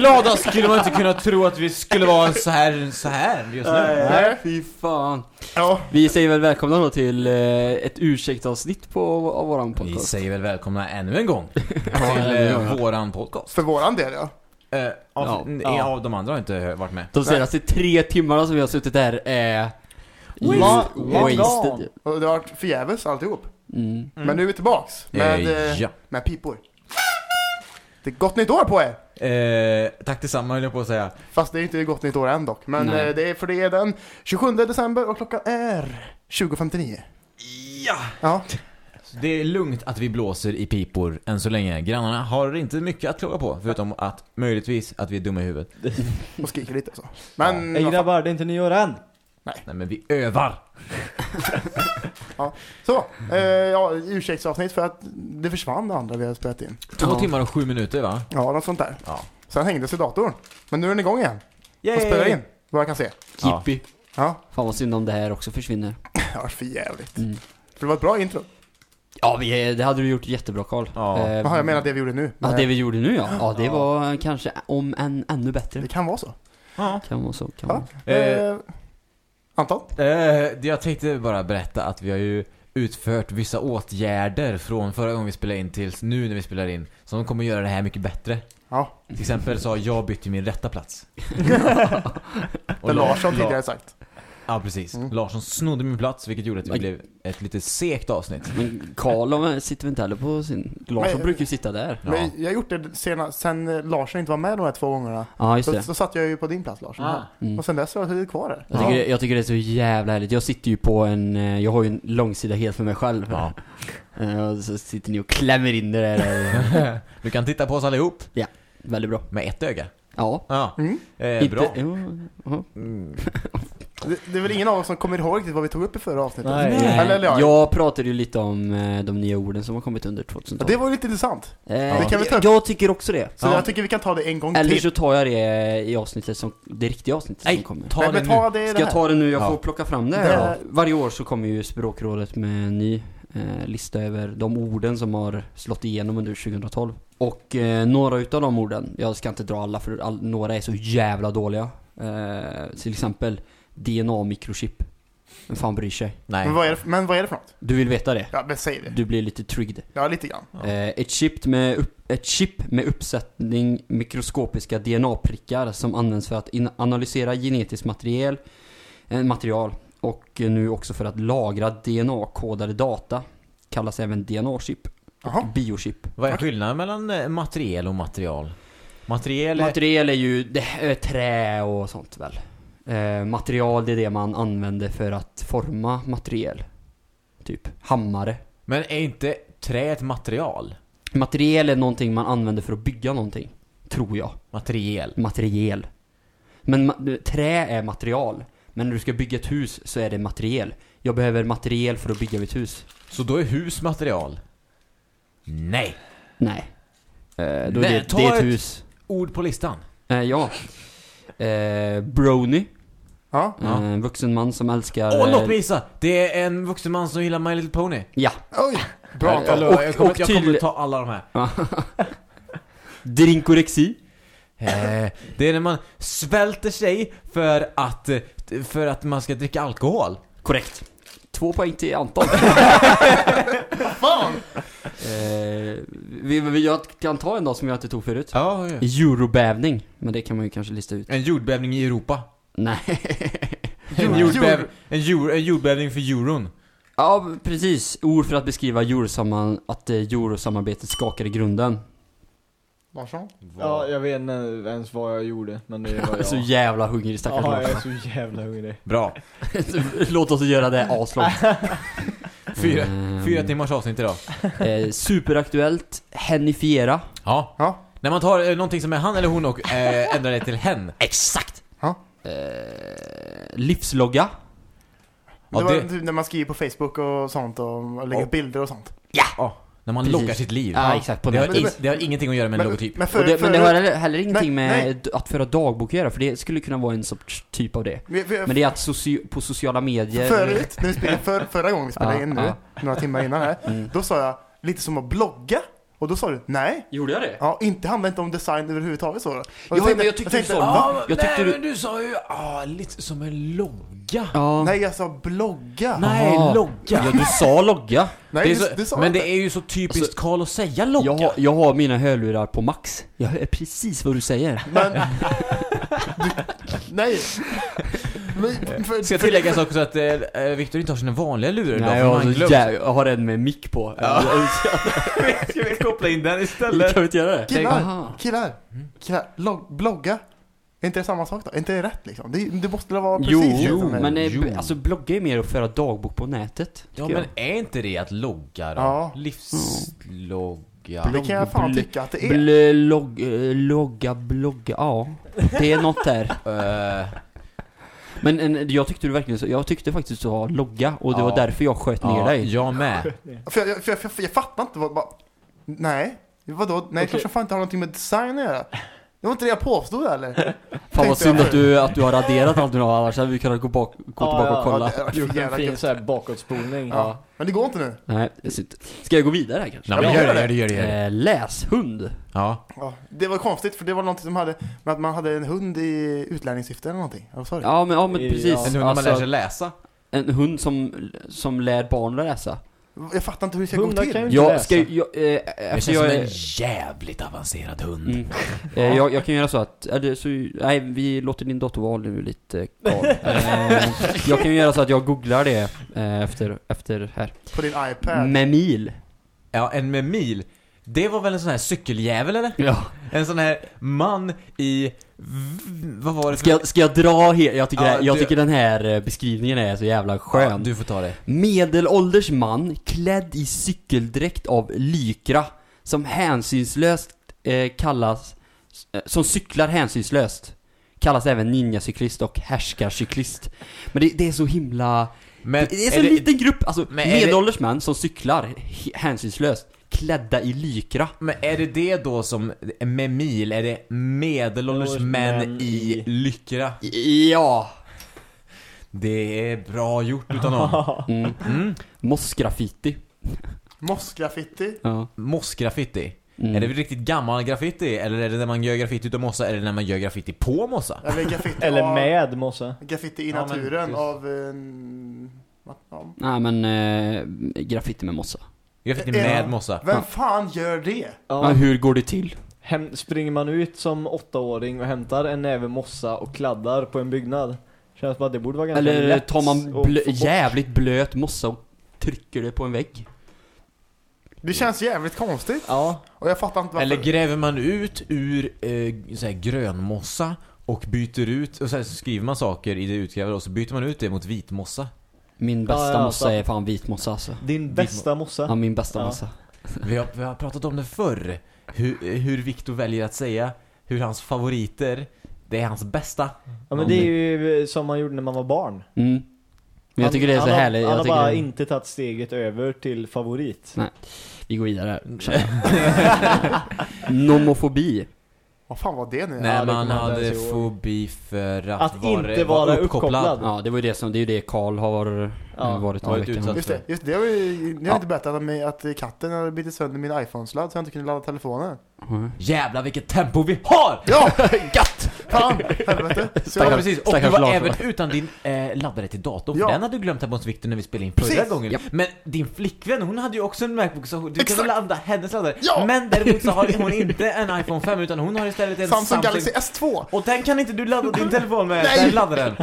glada skulle man inte kunna tro att vi skulle vara så här, så här just nu. Nej, fy fan. Ja, Vi säger väl välkomna då till eh, ett ursäktavsnitt på av våran Vi podcast. säger väl välkomna ännu en gång till eh, våran podcast. för våran del ja. Eh, av, Ja. Ja. av de andra har inte varit med. De senaste tre timmarna som vi har suttit där är... Va- wasted. Och det har varit förgäves alltihop. Mm. Men nu är vi tillbaks med, Eh, eh, ja. med pipor. Det är gott nytt år på er! Eh, tack detsamma höll jag på att säga. Fast det är inte gott nytt år än dock. Men Nej. eh, det är, för det är den 27 december och klockan är 20.59. Ja! Ja, Det är lugnt att vi blåser i pipor än så länge. Grannarna har inte mycket att klaga på, förutom att möjligtvis att vi är dumma i huvudet. och skriker lite så. Men, vad fan. grabbar, det är inte nyår än! Nej men vi övar! så. Eh, ja, ursäktsavsnitt för att det försvann det andra vi hade spelat in. Två Ja. timmar och sju minuter va? Ja, något sånt där. Ja. Sen hängde sig datorn. Men nu är den igång igen. Yay! Och spelar in. Vad jag kan se. Ja. Jippi. Ja, Fan vad synd om det här också försvinner. var för jävligt. Mm. För det var ett bra intro. Ja, vi, det hade du gjort jättebra Karl. Ja. Eh, jag menar det vi gjorde nu. Ja, det vi gjorde nu ja. Ja, det var kanske om en ännu bättre. det kan vara så. Ja. Kan vara så, kan Ja. vara. Eh. Anton? Eh, jag tänkte bara berätta att vi har ju utfört vissa åtgärder från förra gången vi spelade in tills nu när vi spelar in som kommer göra det här mycket bättre. Ja, Till exempel så har jag bytt till min rätta plats. det Larsson La- tidigare sagt. Ja, precis. Mm. Larsson snodde min plats vilket gjorde att det blev ett lite segt avsnitt. Men Karl sitter väl inte heller på sin... Larsson Men- brukar ju sitta där. Ja. Men jag har gjort det senast, sen eh, Larsson inte var med de här två gångerna. Ja, just Så, det. så satt jag ju på din plats Larsson. Ah. här. Mm. Och sen dess har jag suttit kvar där. Jag tycker, jag tycker det är så jävla härligt. Jag sitter ju på en, eh, jag har ju en långsida helt för mig själv. Ja. Eh, Och så sitter ni och klämmer in det där. du kan titta på oss allihop Väldigt bra. med ett öga. Ja. Ja, Mm. eh, Inte- bra. Jo, ja. Mm. Det, det är väl ingen av oss som kommer ihåg riktigt vad vi tog upp i förra avsnittet? Nej. Eller, eller ja. Jag pratade ju lite om eh, de nya orden som har kommit under Ja, 2012. Det var ju lite intressant. Eh, det kan vi ta upp. Jag tycker också det. Så Ja. jag tycker vi kan ta det en gång Eller till. så tar jag det i avsnittet som, det riktiga avsnittet som Nej, kommer. ta men, det men nu. ta det, Ska det jag här. ta det nu? Jag Ja. får plocka fram det. Varje år så kommer ju språkrådet med en ny eh, lista över de orden som har slått igenom under 2012. Och eh, några utav de orden, jag ska inte dra alla för all, några är så jävla dåliga. Eh, till exempel DNA-mikrochip. Vem fan bryr sig? Nej. Men vad, är det, men vad är det för något? Du vill veta det? Ja, men säg det. Du blir lite trigged. Ja, lite grann. Ja. Eh, ett, chip med upp, ett chip med uppsättning mikroskopiska DNA-prickar som används för att analysera genetiskt material, eh, material och eh, nu också för att lagra DNA-kodade data. Kallas även DNA-chip och biochip. Vad är skillnaden mellan eh, materiel och material? Materiel är... Material är ju det är trä och sånt väl. Eh, material det är det man använder för att forma material. Typ hammare. Men är inte trä ett material? Material är någonting man använder för att bygga någonting. Tror jag. Materiel. materiel. Men ma- trä är material. Men när du ska bygga ett hus så är det materiel. Jag behöver materiel för att bygga mitt hus. Så då är hus material? Nej. Nej. Eh, då är Nej, det, ta det är ett ett- hus. Ord på listan. Eh, ja. Eh, brony. Ja. Eh, en vuxen man som älskar... Åh, eh, låt mig gissa! Det är en vuxen man som gillar My Little Pony. Ja. Oj, bra Eh, jag kommer, jag kommer tydlig- ta alla de här. Drinkorexi. Eh, det är när man svälter sig för att, eh, för att man ska dricka alkohol. Korrekt. Två poäng till Anton. Fan! eh, vi, vi, jag kan ta en dag som jag inte tog förut. Ja, Eurobävning. Men det kan man ju kanske lista ut. En jordbävning i Europa. Nej. En, Jord- jordbäv, jord- en, jord, en jordbävning för euron. Ja, precis. Ord för att beskriva eurosamman, att eh, eurosamarbetet skakar i grunden. Larsson? Ja, jag vet inte ens vad jag gjorde, men det var jag. Så jävla hungrig stackars Ja, jag är Larsson. så jävla hungrig. Bra. Låt oss göra det aslångt. Fyra, Ehm, fyra timmars avsnitt idag. Eh, superaktuellt, hennifiera. Ja. Ja. När man tar eh, någonting som är han eller hon och eh, ändrar det till hen. Exakt! Ja. Eh, livslogga. Ja, det var det- typ när man skriver på Facebook och sånt och lägger Ja. upp bilder och sånt. Ja. När man Precis. loggar sitt liv. Ja, exakt. På Det har, in, det har ingenting att göra med en logotyp. men Och för, det, men det för- har heller, heller ingenting Nej, med nej. att föra dagbok att göra, för det skulle kunna vara en sorts typ av det. Men det är att soci- på sociala medier... Förut, när vi spelade, för, förra gången vi spelade Ja, in nu, ja. några timmar innan här, Mm. då sa jag lite som att blogga. Och då sa du nej. Gjorde jag det? Ja, inte handlar inte om design överhuvudtaget så. Ja, tänkte- men jag tyckte du sa-? Ja, Jag tyckte nej, du- men du sa ju ah, lite som en logga. Ja. Nej, jag sa blogga. Nej, Aha. logga. Ja, du sa logga. Nej, det är du, så, du sa men inte. det är ju så typiskt Alltså, Karl att säga logga. Jag har, jag har mina hörlurar på max. Jag hör precis vad du säger. Men... du, nej. Men, för, Ska tilläggas också att eh, Viktor inte har sina vanliga lurar idag. Nej, jag, har glömt. jä- jag har en med mick på. Ska vi koppla in den kan istället? vi inte göra det? Killar, killar, killar log, blogga. Är inte det samma sak då? Är inte det rätt liksom? Det, det måste väl vara precis Jo, det jo men eh, Jo. alltså blogga är mer att föra dagbok på nätet. Ja, men är inte det att logga då? Ja. Livslogga. Det kan jag fan tycka att det är. Bl- log, eh, logga, blogga, ja. Det är något där. Men en, jag tyckte du verkligen så, jag tyckte faktiskt du sa logga och det Ja. var därför jag sköt ner ja, dig. jag med. För jag, för jag, för jag, jag fattar inte vad, vad Nej, vadå? Nej, Okej. klart som fan inte har någonting med design att göra. Det var inte det jag påstod eller? Fan vad synd att du, att du har raderat allt du har, annars hade vi kunnat gå, bak, gå tillbaka och kolla. Ja, det- Gjort en fin gött. så här bakåtspolning. Ja. Men det går inte nu. Nej, det synd. Ska jag gå vidare här kanske? Nej, men Ja, gör det, gör det, gör det. Gör det. Eh, läshund. Ja. Ja, det var konstigt för det var någonting som hade med att man hade en hund i utlärningssyfte eller någonting. Ja, sorry. Ja men, ja, men precis. ja. En hund när man Alltså, lär sig läsa. en hund som, som lär barn att läsa. Jag fattar inte hur det ska Hundar gå kan ju till. inte Jag läsa. ska jag, eh, Det eftersom känns jag, som är- en jävligt avancerad hund. Mm. Eh, jag, jag kan göra så att, eller, så, nej vi låter din dotter vara nu lite Karl. eh, Jag kan ju göra så att jag googlar det eh, efter, efter här. På din iPad. Memil. Ja, en med mil. Det var väl en sån här cykeljävel eller? Ja. En sån här man i... Vad var det för... Ska jag, ska jag dra helt? Jag tycker, Ja, det- jag du- tycker den här eh, beskrivningen är så jävla skön. Ja, du får ta det. Medelålders man klädd i cykeldräkt av lykra som hänsynslöst eh, kallas, eh, som cyklar hänsynslöst. Kallas även ninjacyklist och härskarcyklist. Men det, det är så himla... Men det är så en liten grupp, alltså är det- medelålders män som cyklar hänsynslöst, klädda i lykra. Men är det det då som, med mil, är det medelålders män i lyckra? Ja! Det är bra gjort utan dem. Mm. Mm. Mossgraffiti. Mossgraffiti. Ja. Mossgraffiti. Mm. Är det riktigt gammal graffiti? Eller är det när man gör graffiti utav mossa? Eller när man gör graffiti på mossa? Eller graffiti Eller av, med mossa. Graffiti i Ja, men naturen av... en- ja. Nej men, eh, graffiti med mossa. Graffiti Ja. med mossa. Vem fan gör det? Ja. Ja. hur går det till? Hem, springer man ut som åttaåring och hämtar en näve mossa och kladdar på en byggnad? Känns som att det borde vara ganska Eller lätt tar man blö, jävligt blöt mossa och trycker det på en vägg? Det känns jävligt konstigt. Ja, Och jag fattar inte varför. Eller gräver man ut ur eh, så här, grönmossa och byter ut, och så, så skriver man saker i det utgrävda och så byter man ut det mot vitmossa. Min bästa Ja, ja, mossa är fan vit mossa alltså. din bästa mossa. Ja, min bästa Ja. mossa. Vi har, vi har pratat om det förr. Hur, hur Viktor väljer att säga hur hans favoriter, det är hans bästa. Ja men det är ju som man gjorde när man var barn. Mm. Men jag Han- tycker det är så han har- härligt. Han Jag har bara det, inte tagit steget över till favorit. Vi går vidare. Nomofobi. Vad fan var det nu? När det man kommer jag inte hade ens ihåg. fobi för att, Att inte vara uppkopplad. uppkopplad. Ja, det var ju det som, det är ju det Karl har Ja, varit har några varit veckor. utsatt. Just det, just det. Har ju jag har Ja. inte berättat om mig att katten hade bitit sönder min iPhone-sladd så jag inte kunde ladda telefonen. Mm. Jävlar vilket tempo vi har! Ja! Gatt! Fan! Helvete. Så Ja precis, och du var Lars, även utan din eh, laddare till datorn, Ja. för den hade du glömt hemma hos Victor när vi spelade in förra Precis, gången. japp. Men din flickvän, hon hade ju också en Macbook så du kan Exakt. ladda hennes laddare. Ja. Men däremot så har hon inte en iPhone 5 utan hon har istället en Samsung Galaxy S2. Och den kan inte du ladda din telefon med, Nej. den laddaren.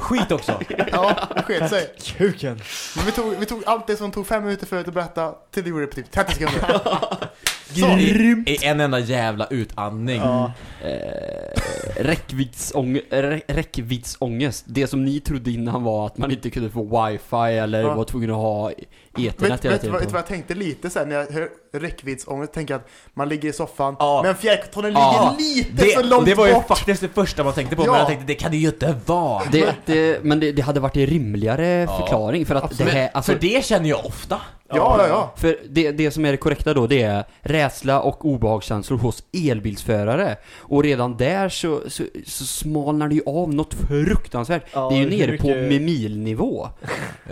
Skit också. Ja, sket sig. Kuken. Men vi tog, vi tog allt det som tog fem minuter förut att berätta till det gjorde på typ 30 sekunder. I, I en enda jävla utandning. Ja. Eh, räckviddsång, rä, räckviddsångest. Det som ni trodde innan var att man inte kunde få wifi eller Ja. var tvungen att ha vet, ethernet hela vet, vet, tiden. vet på. vad jag tänkte lite sen när jag hör räckviddsångest? Tänker att man ligger i soffan, Ja. men fjärrkontrollen Ja. ligger lite för Det, långt det var ju bort. faktiskt det första man tänkte på, Ja. men jag tänkte det kan det ju inte vara. Det, det, men det, det hade varit en rimligare Ja. förklaring för att det här, alltså, för det känner jag ofta. Ja, ja, ja. För det, det som är det korrekta då, det är rädsla och obehagskänslor hos elbilsförare. Och redan där så, så, så smalnar det ju av något fruktansvärt. Ja, det är ju nere på mycket- memilnivå.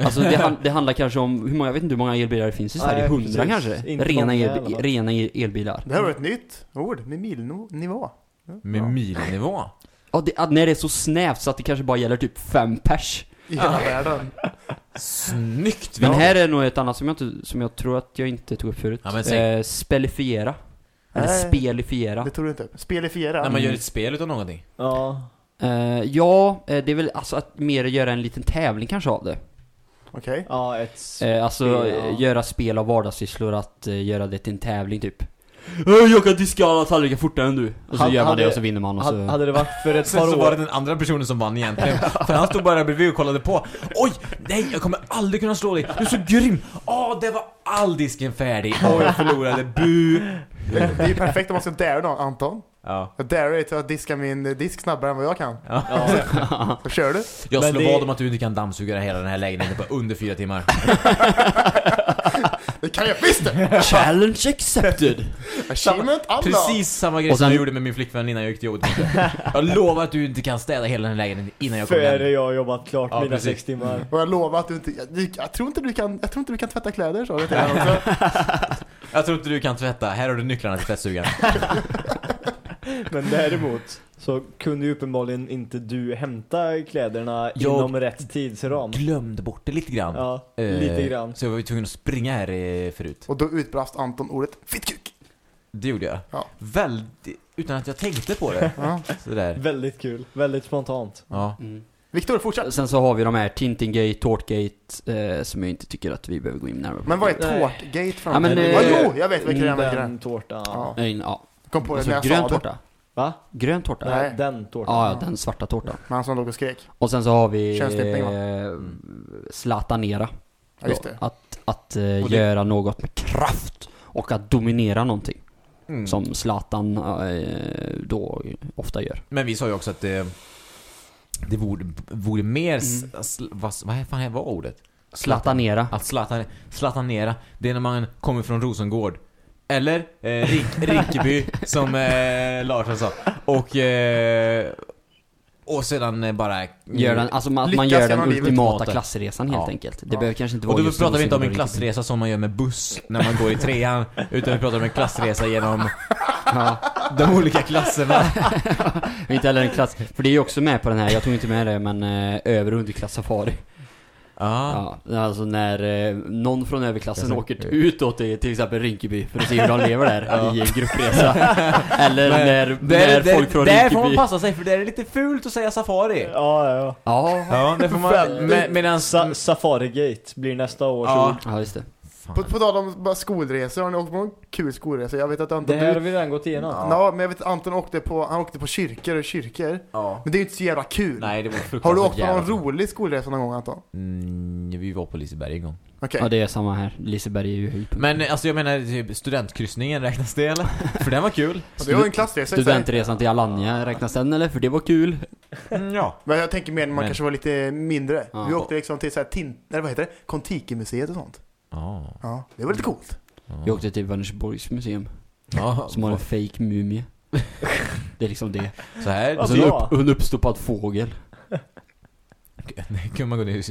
Alltså det, det handlar kanske om, hur många, jag vet inte hur många elbilar det finns i Sverige, hundra kanske? Inte Rena rena, i el, alla fall. rena el- elbilar. Det här var ett nytt ord, med milnivå. Med milnivå. Ja, det, att när det är så snävt så att det kanske bara gäller typ fem pers. I hela världen. Snyggt! Men här är nog ett annat som jag, inte, som jag tror att jag inte tog upp förut. Ja, säg. eh, spelifiera. Eller Nej. spelifiera. Det tog du inte. Spelifiera. När man gör ett spel utav någonting. Ja. Eh, ja, eh, det är väl alltså att mer göra en liten tävling kanske av det. Okej. Ja, ett... s- Eh, alltså Spel, ja. göra spel av vardagssysslor, att eh, göra det till en tävling typ. "Eh, Jag kan diska alla tallrikar fortare än du. Och så Hade- gör man det och så vinner man och så... Hade, det varit för ett Sen par så var det år... den andra personen som vann egentligen. För han stod bara bredvid och kollade på. Oj! Nej, jag kommer aldrig kunna slå dig. Du är så grym! Åh, det var all disken färdig. Åh, jag förlorade. Bu! Det, det är ju perfekt om man ska dare någon, Anton. Ja. Jag till att diska min disk snabbare än vad jag kan. Ja. Så kör du. Jag slår det- vad om att du inte kan dammsuga hela den här lägenheten på under fyra timmar. Det kan jag visst det! Challenge accepted! Achievement! Precis samma grej Och sen- som jag gjorde med min flickvän innan jag gick till jobbet. Jag lovar att du inte kan städa hela den här lägenheten innan jag kommer Före hem. jag har jobbat klart Ja, mina precis. sex timmar. Och jag lovar att du inte... Jag, jag, tror inte du kan, jag tror inte du kan tvätta kläder så. Honom också. Jag tror inte du kan tvätta. Här har du nycklarna till tvättstugan. Men däremot så kunde ju uppenbarligen inte du hämta kläderna Jag- inom rätt tidsram. Glömde bort det lite grann. Ja, Eh, lite grann. Så jag var ju tvungen att springa här eh, förut. Och då utbrast Anton ordet fittkuk. Det gjorde jag. Ja. Väldigt, utan att jag tänkte på det. Ja. Sådär. Väldigt kul, väldigt spontant. Ja. Mm. Viktor, fortsätt. Sen så har vi de här Tintingate, Tårtgate, eh, som jag inte tycker att vi behöver gå in närmare på. Men vad är tårtgate för Ja, men, eh, Ja, jo, jag vet vilken det är. Den tårtan. Ja. Eh, ja. Kom på det Alltså när jag grön sa det. tårta. Va? Grön tårta? Nej. Nej, den tårtan. Ja, ja, den svarta tårtan. Men han som låg och skrek. Och sen så har vi Könsstympning, va? eh, Zlatanera. Ja, just det. Att, att eh, Och det- göra något med kraft och att dominera någonting. Mm. Som Zlatan eh, då ofta gör. Men vi sa ju också att det, det vore, vore mer... s- Mm. sl- vad, vad fan var ordet? Zlatanera. Att slatan, slatanera, det är när man kommer från Rosengård. Eller eh, Rink, Rinkeby, som eh, Larsson sa. Och, eh, och sedan eh, bara... Gör den, alltså man, man gör den ultimata klassresan helt Ja. enkelt. Det Ja. behöver kanske inte Och vara då just pratar vi inte om en och klassresa som man gör med buss när man går i trean. Utan vi pratar om en klassresa genom Ja. de olika klasserna. Och inte heller en klass, för det är ju också med på den här, jag tog inte med det men eh, över och underklass safari. Ja. Ja, alltså när eh, någon från överklassen Klassen. åker utåt till till exempel Rinkeby för att se hur de lever där i en gruppresa. Eller Men när, när där, folk från där får man Rinkeby... passa sig för det är lite fult att säga safari. Ja, ja, ja. Ja, Ja, det får man... Med, medan... Sa Safarigate blir nästa års Ja. ord. ja just det. På, på tal om bara skolresor, har ni åkt på någon kul skolresa? Jag vet att Anton... Det här har du, vi redan gått igenom. ja. men jag vet att Anton åkte på, han åkte på kyrkor och kyrkor. Ja. Men det är ju inte så jävla kul. Nej, det var fruktansvärt har du åkt på någon jävla- rolig skolresa någon gång Anton? Mm, vi var på Liseberg en gång. Okej. Ja det är samma här, Liseberg är ju höjdpunkt. Men alltså jag menar, typ studentkryssningen, räknas det eller? För den var kul. Det var en klassresa. Studentresan till Alanya, räknas den eller? För det var kul. Mm, ja. Men jag tänker mer när man Men- kanske var lite mindre. Ja. Vi åkte liksom till så här tin, eller vad heter det? Kontiki-museet och sånt. Ja. Ja, det var lite coolt. Jag åkte till Vänersborgs museum, Ja. som har en fake mumie. Det är liksom det. Så här Och Alltså, så en, bra. upp, en uppstoppad fågel. kan man gå ner i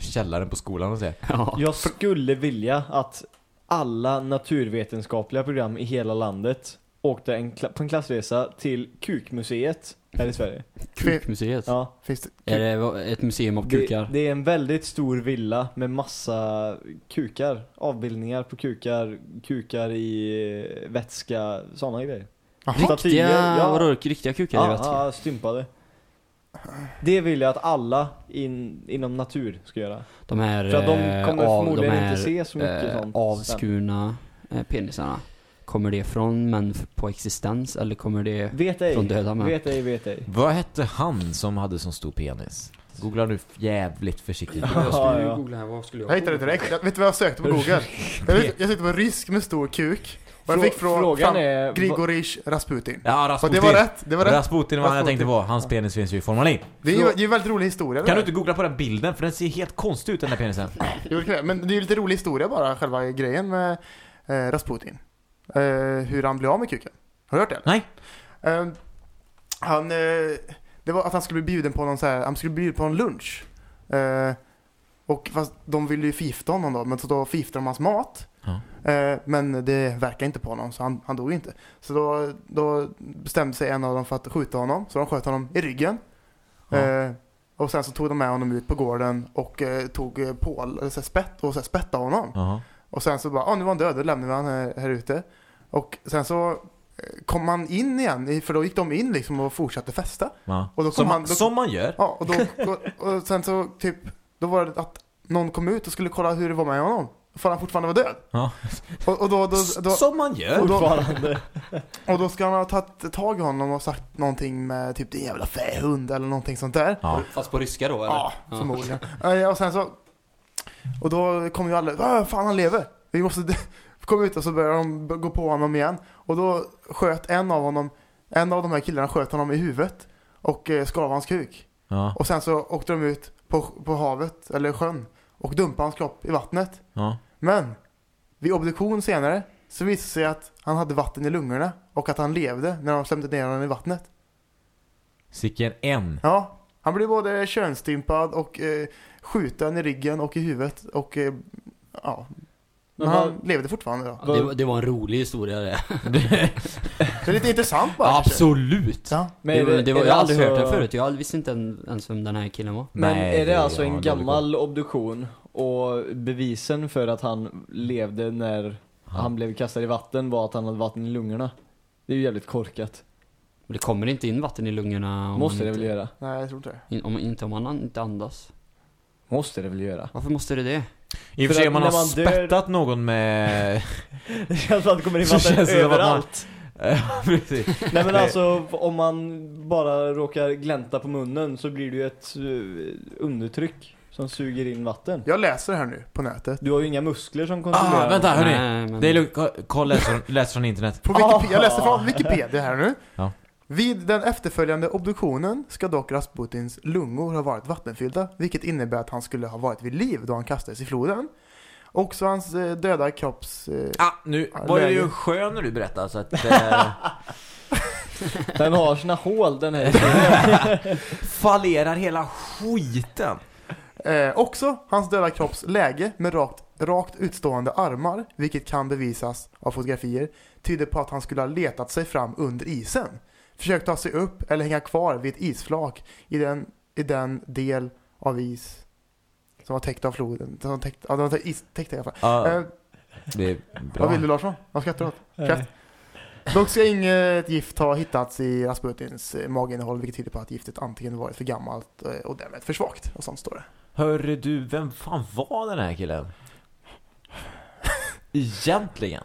källaren på skolan och se. Ja. Jag skulle vilja att alla naturvetenskapliga program i hela landet åkte en på en klassresa till Kukmuseet här i Sverige. Kukmuseet. Ja, Finns det? Är det ett museum av det, kukar? det är en väldigt stor villa med massa kukar, avbildningar på kukar, kukar i eh, vätska, sådana grejer. Jaha. Riktiga, ja. vadå, riktiga kukar i Ja, vätska? ja, stympade. Det vill jag att alla in, inom natur ska göra. De här, För att de eh, kommer av, förmodligen de här, inte se så mycket eh, sånt avskurna eh, penisarna. Kommer det från män på existens eller kommer det Vet ej, från döda män? vet ej, vet ej. Vad hette han som hade sån stor penis? Googla nu jävligt försiktigt. Ja, ja. googla här, vad skulle Jag hittade det direkt. Jag vet du vad jag sökte på google? Jag, jag sökte på rysk med stor kuk. Och jag fick från Frågan är... Grigorij Rasputin. Ja, Och Rasputin. det var rätt. Det var rätt. Rasputin var han jag tänkte på. Hans penis finns ju i formalin. Det är ju det är en väldigt rolig historia. Kan du inte googla på den bilden? För den ser helt konstig ut den där penisen. Jo, jag. Men det är ju lite rolig historia bara, själva grejen med eh, Rasputin eh, hur han blev av med kuken. Har du hört det? Nej. Eh, han, eh, det var att han skulle bli bjuden på någon, så här, han skulle bli bjuden på en lunch. Eh, och fast de ville ju förgifta honom då, men så då förgiftade de hans mat. Eh, men det verkar inte på honom så han, han dog inte. Så då, då bestämde sig en av dem för att skjuta honom. Så de sköt honom i ryggen. Mm. Och sen så tog de med honom ut på gården och eh, tog pål, eller så här, spett och så här, spettade honom. Uh. Och sen så bara, ah, nu var han död, då lämnar vi honom här, här ute. Och sen så eh, kom man in igen, för då gick de in liksom och fortsatte festa. Ja. Och då som, han, då, som man gör. Ja, och, då, och, och sen så typ, då var det att någon kom ut och skulle kolla hur det var med honom. För han fortfarande var död. Ja. Och, och då, då, då, som man gör. Och då, fortfarande. Och då ska han ha tagit tag i honom och sagt någonting med typ din jävla fähund eller någonting sånt där. Ja. Fast på ryska då eller? Ja, förmodligen. Ja. Och sen så, och då kom ju alla, fan han lever. Vi måste, kom ut och så började de gå på honom igen. Och då sköt en av honom, en av de här killarna sköt honom i huvudet och eh, skav hans kuk. Ja. Och sen så åkte de ut på, på havet, eller sjön, och dumpade hans kropp i vattnet. Ja. Men vid obduktion senare så visade det sig att han hade vatten i lungorna och att han levde när de släppte ner honom i vattnet. Sicken en. Ja. Han blev både könsstympad och eh, skjuten i ryggen och i huvudet och eh, ja, men han levde fortfarande då. Ja, det, var, det var en rolig historia det. det är lite intressant bara. kanske. Absolut! Ja. Men Det, är det var, jag har aldrig alltså- hört alltså- den förut. Jag visste inte ens vem den här killen var. Men Nej, är det alltså en dålig koll. gammal obduktion och bevisen för att han levde när han blev kastad i vatten var att han hade vatten i lungorna? Det är ju jävligt korkat. Men Det kommer inte in vatten i lungorna om Måste det väl göra? Nej, jag tror inte det. in, om, inte om han inte andas. Måste det väl göra? Varför måste det det? I och för sig om man har man spettat dör... någon med... det känns som att det kommer in vatten överallt. Nej men alltså om man bara råkar glänta på munnen så blir det ju ett eh, undertryck som suger in vatten. Jag läser här nu på nätet. Du har ju inga muskler som kontrollerar. Ah, vänta hörni. Men... Det är lugnt. Kolla läser från, från internet. På Wikipedia. Jag läser från Wikipedia här nu. Ja. Vid den efterföljande obduktionen ska dock Rasputins lungor ha varit vattenfyllda, vilket innebär att han skulle ha varit vid liv då han kastades i floden. Också hans eh, döda kropps... Eh, ah, nu var det ju en sjö när du berättade så att... Eh... Den har sina hål den här. Fallerar hela skiten. Eh, också hans döda kropps läge med rakt, rakt utstående armar, vilket kan bevisas av fotografier, tyder på att han skulle ha letat sig fram under isen. Försökt ta sig upp eller hänga kvar vid ett isflak i den, i den del av is som var täckt av floden. Som var täckt, ja, den var istäckt i alla fall. Ja, eh, det är bra. Vad vill du Larsson? Vad skrattar du åt? Kraft. Dock ska inget gift ha hittats i Rasputins eh, maginnehåll vilket tyder på att giftet antingen varit för gammalt eh, och därmed för svagt. Och sånt står det. Hörru du, vem fan var den här killen? Egentligen?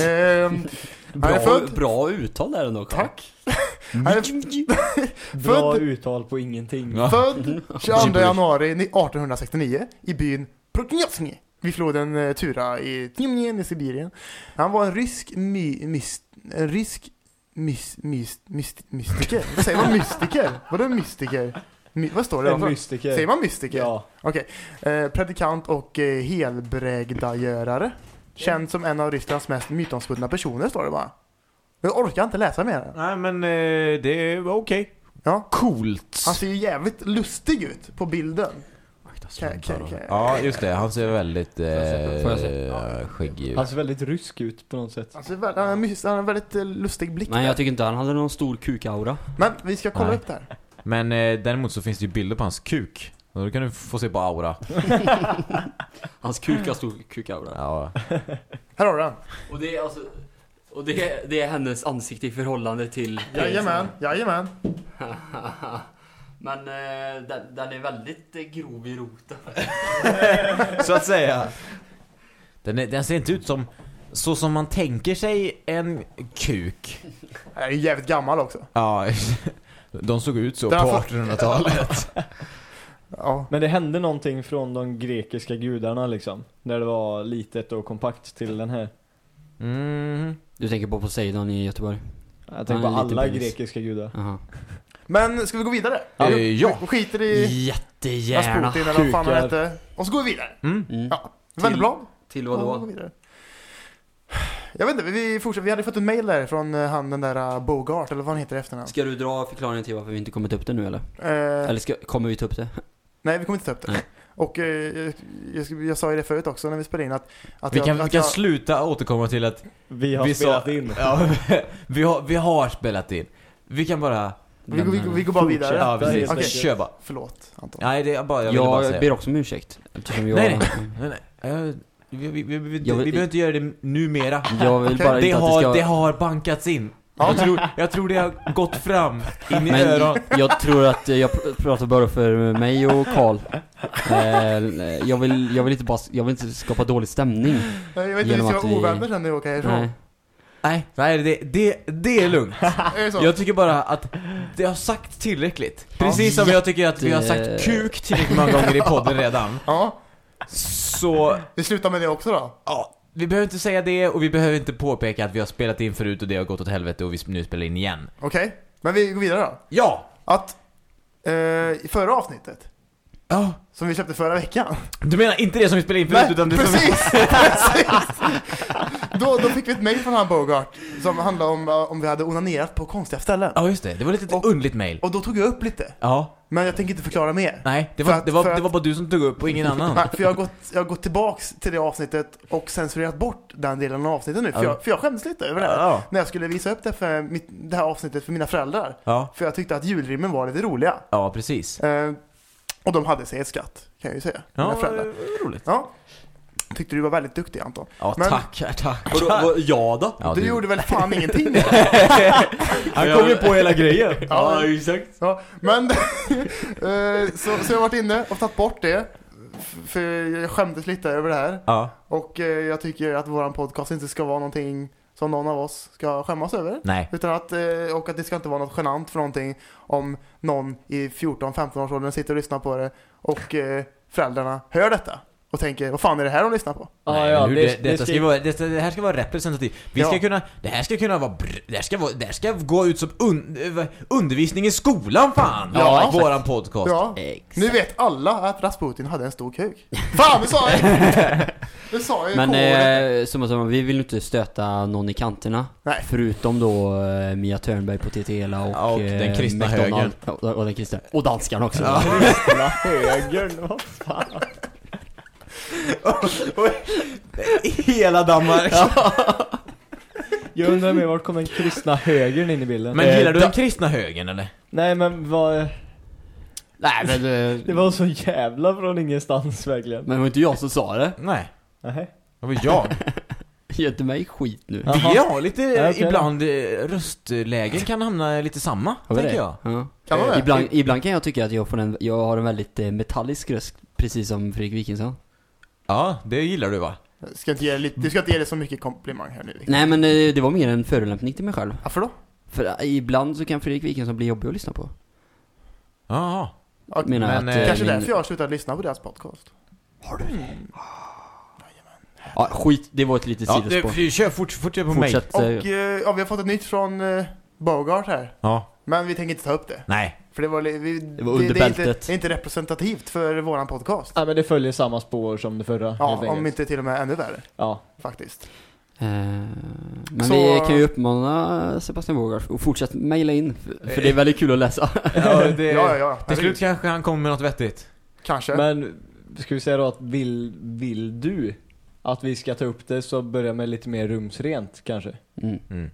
Ehm, bra, född... bra uttal där ändå, Carl. Tack. Mm. född... Bra uttal på ingenting. Ja. Född 22 januari 1869 i byn Proknjatski vid floden eh, Tura i Tjimnien i Sibirien. Han var en rysk my, myst, en rysk mys, mys, myst, mystiker. Säger man mystiker? Vadå mystiker? My, vad står det? En alltså? mystiker. Säger man mystiker? Ja. Okej. Okay. Eh, predikant och eh, helbrägdagörare. Känd som en av Rysslands mest mytomspunna personer står det bara. Jag orkar inte läsa mer. Nej men eh, det var okej. Ja. Coolt. Han ser ju jävligt lustig ut på bilden. Kan- kan- kan- Ja just det, han ser väldigt Får jag se? eh, skäggig ut. Han ser väldigt rysk ut på något sätt. Han, ser vä- han, har en mys- han har en väldigt eh, lustig blick Nej där. jag tycker inte han hade någon stor kukaura. Men vi ska kolla Nej. upp det här. Men eh, däremot så finns det ju bilder på hans kuk. Då kan du få se på aura. Hans kuk har stor kukaura. Ja. Här har du den. Och det är alltså... Och det är, det är hennes ansikte i förhållande till... Jajamän, jajamän. Men eh, den, den är väldigt eh, grov i roten. Så att säga. Den, är, den ser inte ut som så som man tänker sig en kuk. Han är jävligt gammal också. Ja, de såg ut så Den på har fått- 1800-talet. Ja. Men det hände någonting från de grekiska gudarna liksom. När det var litet och kompakt till den här. Mm. Du tänker på Poseidon i Göteborg? Jag tänker på alla penis. grekiska gudar. Aha. Men ska vi gå vidare? Eh, Vi- ja. Skiter i Jättegärna. Rasputin eller vad fan han hette. Och så går vi vidare. Mm. Mm. Ja. Vändblad. Till Och vad då? vidare. Jag vet inte, vi fortsätter. Vi hade fått en mail där från eh, han den där uh, Bogart, eller vad han heter i efternamn. Ska du dra förklaringen till varför vi inte kommer ta upp det nu eller? Eh, Eller ska, kommer vi ta upp det? Nej, vi kommer inte ta upp det. Nej. Och eh, jag, jag, jag sa ju det förut också när vi spelade in att, att Vi jag, kan, vi att kan jag, sluta återkomma till att Vi har vi spelat sa, in. Ja, vi, har, vi har spelat in. Vi kan bara... vi, vi, vi, vi går bara vidare. Ja, precis. Okej. Kör bara. Förlåt, Anton. Nej, det är bara, jag bara Jag säga. ber också om ursäkt. Jag... Nej, nej. Nej, nej. Vi, vi, vi, vi, Jag vi behöver inte göra det numera. Jag vill bara Det inte att har, det har bankats in. Ja. Jag, tror, jag tror det har gått fram in i Men öron. jag tror att jag pr- pratar bara för mig och Karl. Eh, jag, vill, jag vill inte bara, jag vill inte skapa dålig stämning. Jag vet inte, Genom vi ska att vara vi- ovänner sen när vi åker härifrån. Nej. Nej, nej det, det, det är lugnt. Är det så? Jag tycker bara att det har sagt tillräckligt. Precis som jag tycker att vi har sagt kuk tillräckligt många gånger i podden redan. Ja, Så, vi slutar med det också då. ja. Vi behöver inte säga det och vi behöver inte påpeka att vi har spelat in förut och det har gått åt helvete och vi nu spelar in igen. Okej, men vi går vidare då. Ja! Att eh, i förra avsnittet, Ja. som vi släppte förra veckan. Du menar inte det som vi spelade in förut utan det som vi... precis! precis! Då, då fick vi ett mail från han Bogart som handlade om uh, om vi hade onanerat på konstiga ställen. Ja just det, det var lite Och- underligt mail. Och då tog jag upp lite, Ja. men jag tänker inte förklara mer. Nej, det För var, att- det var, för det var bara du som tog upp och ingen annan. Nej, för jag har, gått, jag har gått tillbaks till det avsnittet och censurerat bort den delen av avsnittet nu. För, Ja. jag, för jag skämdes lite över det här. Ja. När jag skulle visa upp det, för mitt, det här avsnittet för mina föräldrar. Ja, För jag tyckte att julrimmen var lite roliga. ja precis. Eh, och de hade sig ett skratt, kan jag ju säga. Mina Ja, föräldrar. roligt. Ja. Tyckte du var väldigt duktig Anton. Ja, Men- tack, tack. Vadå, vad, ja då? Ja, du, gjorde väl fan ingenting? Han kom ju på hela grejen. Ja, exakt. Ja, men eh, så, så jag har varit inne och tagit bort det. För jag skämdes lite över det här. Ja. Och eh, jag tycker att våran podcast inte ska vara någonting som någon av oss ska skämmas över. Nej. Utan att, eh, och att det ska inte vara något genant för någonting om någon i 14-15 års åldern sitter och lyssnar på det och föräldrarna hör detta och tänker vad fan är det här de lyssnar på? Ja, Nej, ja, hur, det- det, det detta ska- ska vara, detta, det här ska vara representativt. Vi ska Ja. kunna, det här ska kunna vara, det här ska, vara, det här ska gå ut som un, eh, undervisning i skolan fan! Ja. Våran podcast. Ja, Exakt. nu vet alla att Rasputin hade en stor kuk. Fan, det sa jag! Det sa jag Men det. eh, summa summarum, vi vill inte stöta någon i kanterna. Nej. Förutom då eh, Mia Törnberg på TTL och, Ja, och den eh, kristna McDonald. högern. Ja, Och, och den kristna. Och danskarna också. Ja. Kristna högern, vad fan. Hela Danmark. Jag undrar mer vart kom den kristna högern in i bilden? Men Eh, gillar du den kristna högern eller? Nej men vad, Nej men, eh, det var så jävla från ingenstans verkligen. men det var inte jag som sa det. Nej. Nej. Det var jag. Ge inte mig skit nu. Ja. Vi har lite, Ja, då. ibland, eh, röstlägen kan hamna lite samma, Har vi tänker det? jag. Ja. Kan man det? ibland, ibland kan jag tycka att jag, får en, jag har en väldigt metallisk röst, precis som Fredrik Wikingsson. Ja, det gillar du va? Jag ska inte ge det lite, du ska inte ge det så mycket komplimang här nu. Nej men eh, det var mer en förolämpning till mig själv. Varför då? För eh, ibland så kan Fredrik Wikingsson bli jobbig att lyssna på. Ja, Menar Men, att, eh, eh, Kanske min- därför jag har slutat lyssna på deras podcast. Har du det? Ja, skit, det var ett litet Ja, sidospår. det, kör fort, fortsätt på mig. Fortsätt. Och eh, eh, ja, vi har fått ett nytt från eh, Bogart här. Ja. Men vi tänker inte ta upp det. Nej. För det var, vi, Det var under det, är inte, bältet. det är inte representativt för våran podcast. Ja men det följer samma spår som det förra Ja, om inte till och med ännu värre Ja. faktiskt. Eh, men Så- vi kan ju uppmana Sebastian Bogart och fortsätt mejla in, för, det är väldigt kul att läsa. Ja, det, Ja, ja, ja. Till slut kanske han kommer med något vettigt. Kanske. Men, ska vi säga då att vill, vill du att vi ska ta upp det så börja med lite mer rumsrent kanske? Mm. Mm.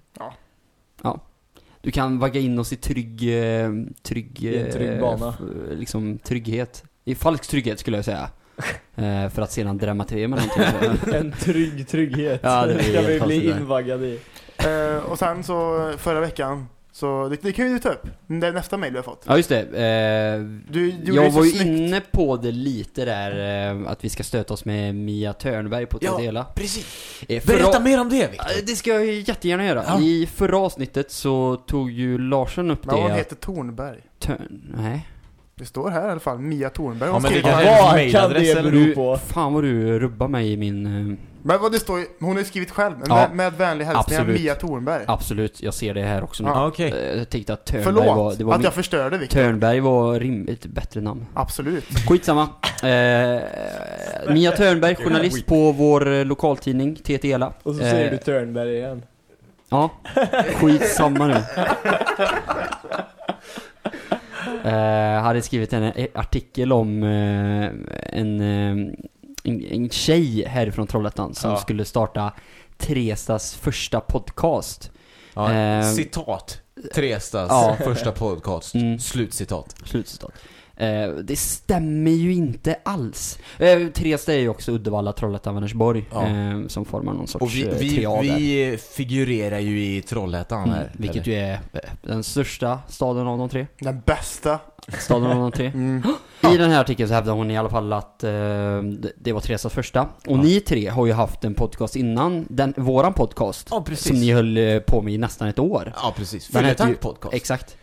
Du kan vagga in oss i trygg, eh, trygg, I en trygg eh, bana. liksom trygghet. I falsk trygghet skulle jag säga. Eh, för att sedan dramatisera med någonting. En trygg trygghet. Ja, det ska vi bli invaggade i. Eh, och sen så förra veckan, så det, det kan ju du ta upp. Det är nästa mail vi har fått. Ja just det. Eh, Du gjorde jag var ju snyggt. inne på det lite där, eh, att vi ska stöta oss med Mia Törnberg på Ja. TTL. Precis. Eh, Berätta mer om det Victor. Eh, Det ska jag jättegärna göra. Ja. I förra avsnittet så tog ju Larsen upp Men hon det att heter Tornberg. Törn... Nej. Det står här i alla fall, Mia Tornberg. Ja, Hon men det är Vad kan det bero Du, på? fan vad du rubbar mig i min... Men vad det står ju- hon har ju skrivit själv, med, Ja. med vänlig Absolut. Mia Thornberg. Absolut, jag ser det här också nu. Ja. Ja, okej. Eh, Jag tyckte att Törnberg Förlåt var... Det var att min, jag förstörde Viktor. Törnberg var rimligt bättre namn. Absolut. Skitsamma. Eh, Mia Törnberg, journalist på vår eh, lokaltidning TT Ela. Och så säger Eh, du Törnberg igen. Ja, skitsamma nu. Eh, hade skrivit en artikel om eh, en, eh, en, en tjej härifrån Trollhättan som Ja. skulle starta Trestas första podcast. Ja, Eh, citat. Trestas ja. första podcast. Mm. Slutcitat. Slutcitat. Eh, det stämmer ju inte alls. Eh, Tresta är ju också Uddevalla, Trollhättan, Vänersborg Ja. eh, som formar någon sorts Och vi, eh, vi, vi figurerar ju i Trollhättan här. Mm, vilket eller? ju är eh, den största staden av de tre. Den bästa. Staden av de tre. Mm. I den här artikeln så hävdar hon i alla fall att eh, det- var Teresas första. Och Ja. ni tre har ju haft en podcast innan, den, våran podcast. Ja. Som ni höll eh, på med i nästan ett år. Ja, precis. Fylletank podcast. Exakt.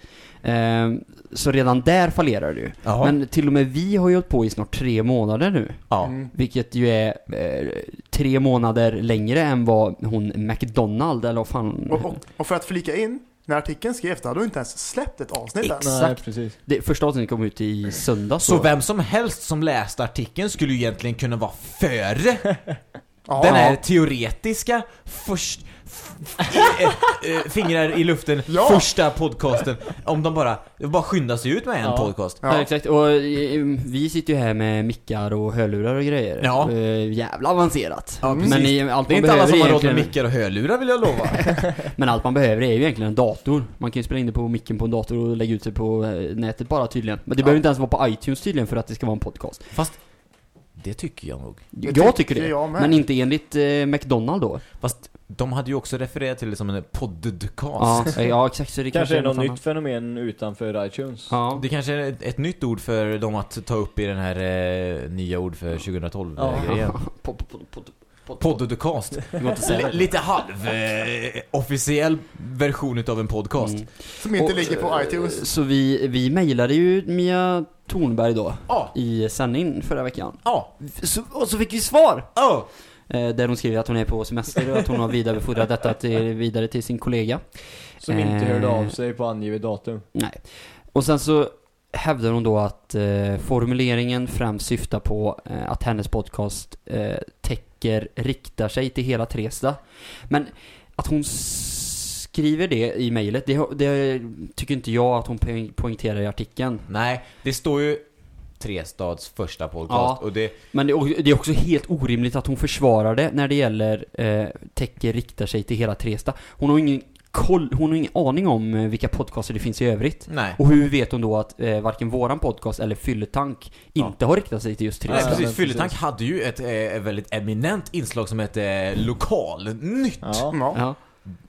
Eh, så redan där fallerar det ju. Men till och med vi har ju hållit på i snart tre månader nu. ja. Mm. Vilket ju är eh, tre månader längre än vad hon McDonald eller vad fan... Och, och, och för att flika in, när artikeln skrevs, då hade du inte ens släppt ett avsnitt än. Exakt. Nej, precis. Det första avsnittet kom ut i söndags. Så vem som helst som läste artikeln skulle ju egentligen kunna vara före Ja. den här teoretiska först, eh, fingrar i luften Ja. första podcasten. Om de bara, bara skyndar sig ut med en Ja. podcast. Ja. Ja. exakt. Och eh, vi sitter ju här med mickar och hörlurar och grejer. Ja. Eh, jävla avancerat. Ja, precis. men i, allt Det är man inte alla behöver som har är råd med mickar och hörlurar vill jag lova. Men allt man behöver är ju egentligen en dator. Man kan ju spela in det på micken på en dator och lägga ut det på nätet bara tydligen. Men det behöver inte ens vara på iTunes tydligen för att det ska vara en podcast. Fast det tycker jag nog. Jag, tycker tycker det. jag men inte enligt eh, McDonald då. Fast de hade ju också refererat till det som en podcast. Ja, eh, ja exakt. Så det Kanske är något nytt annat. fenomen utanför iTunes. Ja. Det kanske är ett, ett nytt ord för dem att ta upp i den här eh, nya ord för 2012 Ja. grejen. Pod- pod- pod- pod- Podcast. Det går inte att säga L- lite halv eh, officiell version utav en podcast. Mm. Som inte Och, ligger på iTunes. Så vi, vi mejlade ju Mia Tornberg då Ja, i sändning förra veckan. ja, Så, och så fick vi svar! ja. Eh, där hon skriver att hon är på semester och att hon har vidarebefordrat detta till, vidare till sin kollega. Som inte Eh. hörde av sig på angivet datum. Nej. Och sen så hävdar hon då att eh, formuleringen främst syftar på eh, att hennes podcast eh, täcker, riktar sig till hela Tresta. Men att hon skriver det i mejlet, det, det tycker inte jag att hon poäng, poängterar i artikeln. Nej, det står ju Trestads första podcast Ja. och det, Men det, är- det är också helt orimligt att hon försvarar det när det gäller eh, täcker, riktar sig till hela Tresta. Hon har ingen koll, hon har ingen aning om eh, vilka podcaster det finns i övrigt. nej. Och hur vet hon då att eh, varken våran podcast eller Fylletank inte har riktat sig till just Nej, Tresta? men precis. Fylletank hade ju ett eh, väldigt eminent inslag som hette eh, Lokalnytt. Ja. Ja. Ja.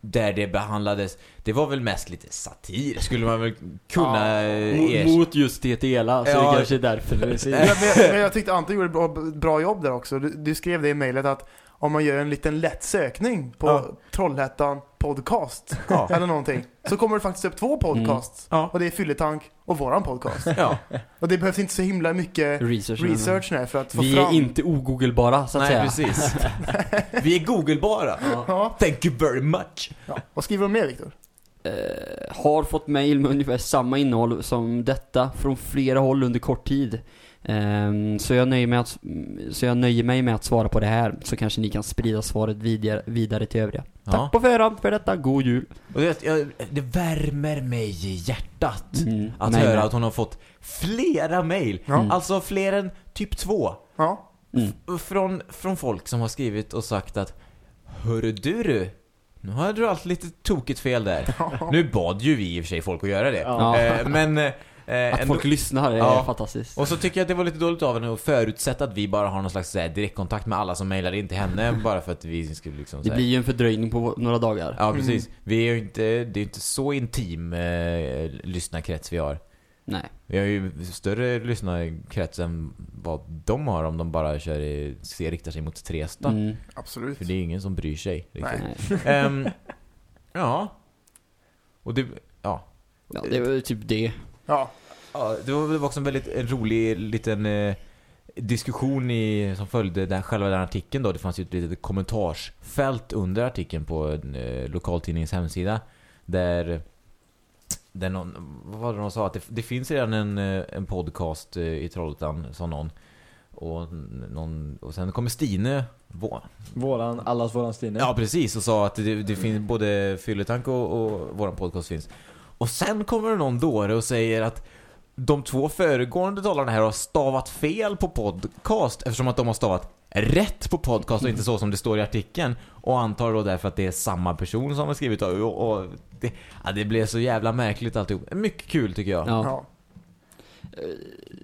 Där det behandlades, det var väl mest lite satir, skulle man väl kunna Ja. eh, Mot, erkänna. mot just TTLA, så Ja. det kanske är därför. Men, men, men jag tyckte Ante gjorde ett bra, bra jobb där också. Du, du skrev det i mejlet att om man gör en liten lätt sökning på Ja. Trollhättan podcast Ja. eller någonting så kommer det faktiskt upp två podcasts. Ja. Och det är Fylletank och våran podcast. Ja. Och det behövs inte så himla mycket Research. research nu för att få Vi fram... är inte ogooglebara, så att Nej, säga. precis. Vi är Google-bara. Ja. Thank you very much. ja. Vad skriver de mer Viktor? Eh, har fått mail med ungefär samma innehåll som detta från flera håll under kort tid. Ehm, så, jag nöjer mig att, så jag nöjer mig med att svara på det här, så kanske ni kan sprida svaret vidare, vidare till övriga. Ja. Tack på förhand för detta, god jul! Och det, jag, det värmer mig i hjärtat Mm, att mig höra med. att hon har fått flera mail. Ja. Mm. Alltså fler än typ två. Ja. Mm. Från, från folk som har skrivit och sagt att Hörru du du, nu har du allt lite tokigt fel där. Nu bad ju vi i och för sig folk att göra det. Ja. Eh, men... Eh, Att folk lyssnar är Ja. fantastiskt. och så tycker jag att det var lite dåligt av henne att förutsätta att vi bara har någon slags så här, direktkontakt med alla som mailar in till henne bara för att vi skulle liksom så Det här- blir ju en fördröjning på några dagar. Ja, precis. Vi är ju inte, det är inte så intim eh, lyssnarkrets vi har. Nej. Vi har ju större lyssnarkrets än vad de har om de bara kör i, ser, riktar sig mot Tresta. Mm, Absolut. För det är ingen som bryr sig. riktigt. Nej. Ehm, ja. Och det, ja. Ja, det var ju typ det. Ja. ja. Det var också en väldigt rolig liten eh, diskussion i, som följde den, själva den artikeln då. Det fanns ju ett litet kommentarsfält under artikeln på eh, lokaltidningens hemsida. Där, där någon, vad var det de sa? Att det, det finns redan en, eh, en podcast eh, i Trollhättan, sa någon. Och, någon, och sen kommer Stine vå- Våran, allas våran Stine. Ja, precis. Och sa att det, det finns både Fylletank och, och våran podcast finns. Och sen kommer det någon dåre och säger att de två föregående talarna här har stavat fel på podcast eftersom att de har stavat rätt på podcast och inte så som det står i artikeln. Och antar då därför att det är samma person som har skrivit och, och det, ja, det blev så jävla märkligt alltihop. Mycket kul tycker jag. Ja.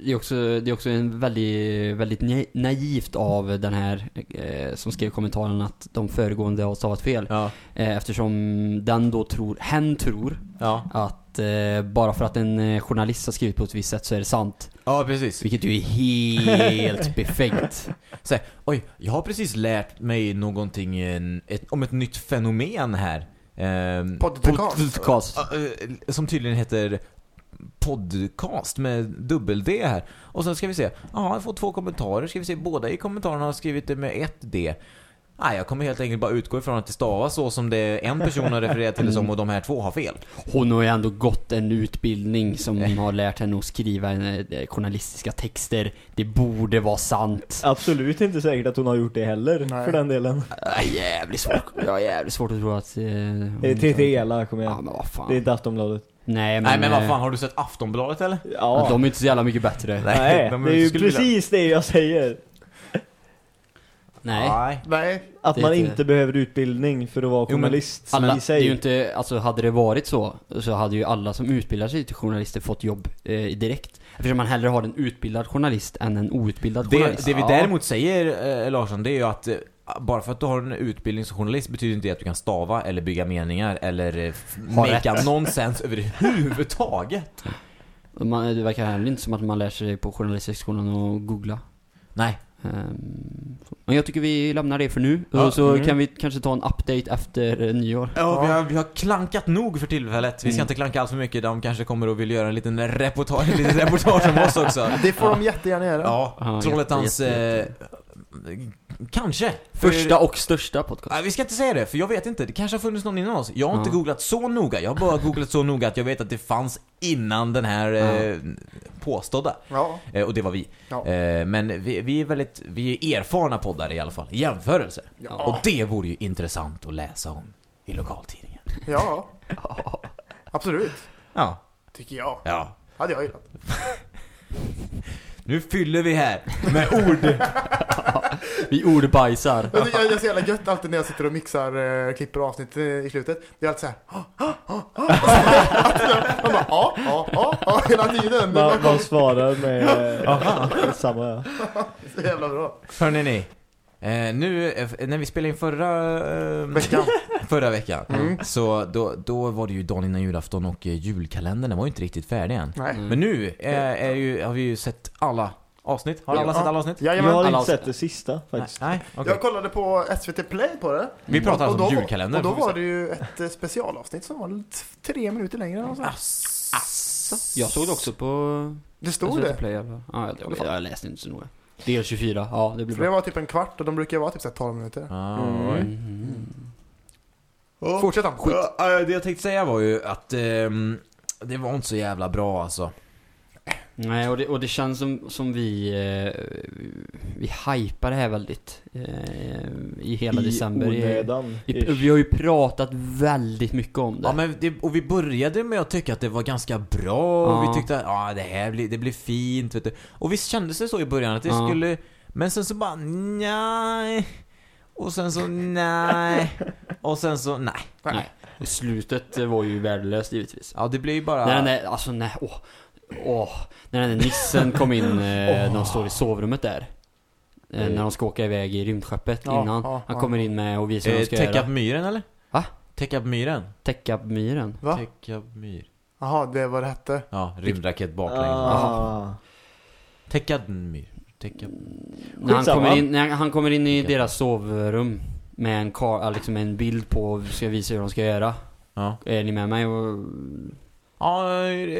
Det är också, det är också en väldigt, väldigt na- naivt av den här eh, som skrev kommentaren att de föregående har stavat fel. Ja, Eh, eftersom den då tror, hen tror ja. att eh, bara för att en eh, journalist har skrivit på ett visst sätt så är det sant. ja precis. Vilket ju är helt befängt. Så här, oj, jag har precis lärt mig någonting en, ett, om ett nytt fenomen här. Ehm, Podcast. Podcast. Eh, som tydligen heter podcast med dubbel-D här. Och sen ska vi se. Ja, jag har fått två kommentarer. Ska vi se, båda i kommentarerna har skrivit det med ett D. Nej, jag kommer helt enkelt bara utgå ifrån att det stavas så som det en person har refererat till det som och de här två har fel. Hon har ju ändå gått en utbildning som har lärt henne att skriva eh, journalistiska texter. Det borde vara sant. Absolut inte säkert att hon har gjort det heller, Nej. för den delen. Äh, jävligt svårt. Jag har jävligt svårt att tro att... Eh, hon- Det är TT Ela, kom Ja igen. men vad fan. Det är inte Aftonbladet. Nej men... Nej, men vad eh, fan, har du sett Aftonbladet eller? Ja, De är inte så jävla mycket bättre. Nej, Nej, de det är ju skulle vilja- precis det jag säger. Nej. Nej. Nej. Att Det är man inte- inte behöver utbildning för att vara Jo, men journalist Alla, i det är sig. ju inte, alltså hade det varit så så hade ju alla som utbildar sig till journalister fått jobb eh, direkt. Eftersom man hellre har en utbildad journalist än en outbildad Det, journalist. det vi Ja. däremot säger, eh, Larsson, det är ju att eh, bara för att du har en utbildning som journalist betyder inte det att du kan stava eller bygga meningar eller eh, f- Ha make rätt. nonsens överhuvudtaget. Man, det verkar heller inte som att man lär sig på journalisthögskolan att googla. Nej. Så. Men jag tycker vi lämnar det för nu. Ja, och så mm. kan vi kanske ta en update efter eh, nyår. Ja, vi har, vi har klankat nog för tillfället. Vi ska Mm. inte klanka allt för mycket. De kanske kommer och vill göra en liten reportage, en liten reportage om oss också. Det får de jättegärna göra. Ja, Ja, Trollhättans... jätte, Eh, jätte, kanske. För- Första och största podcast. Nej, vi ska inte säga det, för jag vet inte. Det kanske har funnits någon innan oss. Jag har inte Ja. googlat så noga. Jag har bara googlat så noga att jag vet att det fanns innan den här eh, påstådda. Ja. Eh, och det var vi. Ja. Eh, men vi, vi är väldigt, vi är erfarna poddare i alla fall. i Jämförelse. Ja. Och det vore ju intressant att läsa om i lokaltidningen. Ja. Absolut. Ja. Tycker jag. Ja. Hade jag gillat. Nu fyller vi här med ord. Vi ordbajsar. Jag tycker det är så jävla gött alltid när jag sitter och mixar, eh, klipper avsnitt eh, i slutet. Det är alltid såhär, "Ah, ah, ah, ah." Man bara, ja, ja, ja, ja, hela tiden. Det Man, man svarar med eh, samma ja. så jävla bra. Hörrni ni. Eh, nu, eh, när vi spelade in förra... Eh, Veckan. Förra veckan. Mm. Så då, då var det ju dagen innan julafton och eh, julkalendern den var ju inte riktigt färdig än. Nej. Mm. Men nu är, är ju, har vi ju sett alla avsnitt. Har alla Ja. sett alla avsnitt? Jag Jajamän. har alla inte sett det sista faktiskt. Nej, okej. Jag kollade på SVT Play på det. Vi pratar alltså om julkalendern. Och då var det ju ett eh, specialavsnitt som var tre minuter längre. sånt. Asså. Jag såg det också på... Det stod SVT det. Play, eller? Ja, jag, jag, jag läste inte så noga. Del 24, ja det blir För det bra. var typ en kvart och de brukar vara typ så här 12 minuter. Ah, Mm. Mm. Fortsätt då. Skit. Ja, äh, det jag tänkte säga var ju att ehm, det var inte så jävla bra alltså. Nej, och det, och det känns som, som vi... Eh, vi hypar det här väldigt. Eh, I hela december. I I, onödan. vi, har ju pratat väldigt mycket om det. Ja, men det, och vi började med att tycka att det var ganska bra och Ja. vi tyckte att ja, det här blir, det blir fint vet du. Och visst kändes det så i början att det Ja. skulle Men sen så bara nej Och sen så nej Och sen så nej Nej. Och Slutet var ju värdelöst givetvis. Ja det blir ju bara den där, alltså nej, åh, åh, när den där nissen kom in, eh, när de står i sovrummet där. Eh, när de ska åka iväg i rymdskeppet Ja, innan. ja, Han ja. kommer in med och visar hur eh, de ska Täcka göra. myren eller? Va? Täcka myren Täcka myren. Va? Täcka myr Jaha, det var det hette. Ja, rymdraket baklänges Ah. Täcka myr Täcka När han, Skitsamma. kommer in, när han kommer in i deras sovrum med en, kar, liksom en bild på, ska visa hur de ska göra. Ja Är ni med mig? Och, Ja,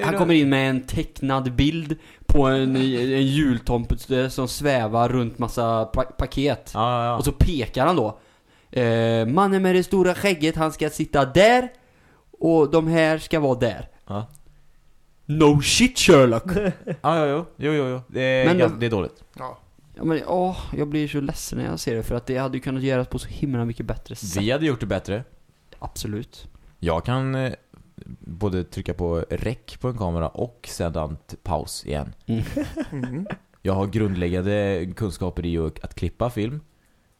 han kommer in med en tecknad bild på en, en jultomte som svävar runt massa pa paket. Ja, ja, Och så pekar han då. Eh, mannen med det stora skägget, han ska sitta där. Och de här ska vara där. ja. No shit Sherlock! Ja, ja, jo, jo, jo, jo. Det är, Men- ganska- det är dåligt. Ja. ja, men, åh, jag blir så ledsen när jag ser det för att det hade ju kunnat göras på så himla mycket bättre sätt. Vi hade gjort det bättre. Absolut. Jag kan eh, både trycka på räck på en kamera och sedan paus igen. Mm. Jag har grundläggande kunskaper i att, klippa film.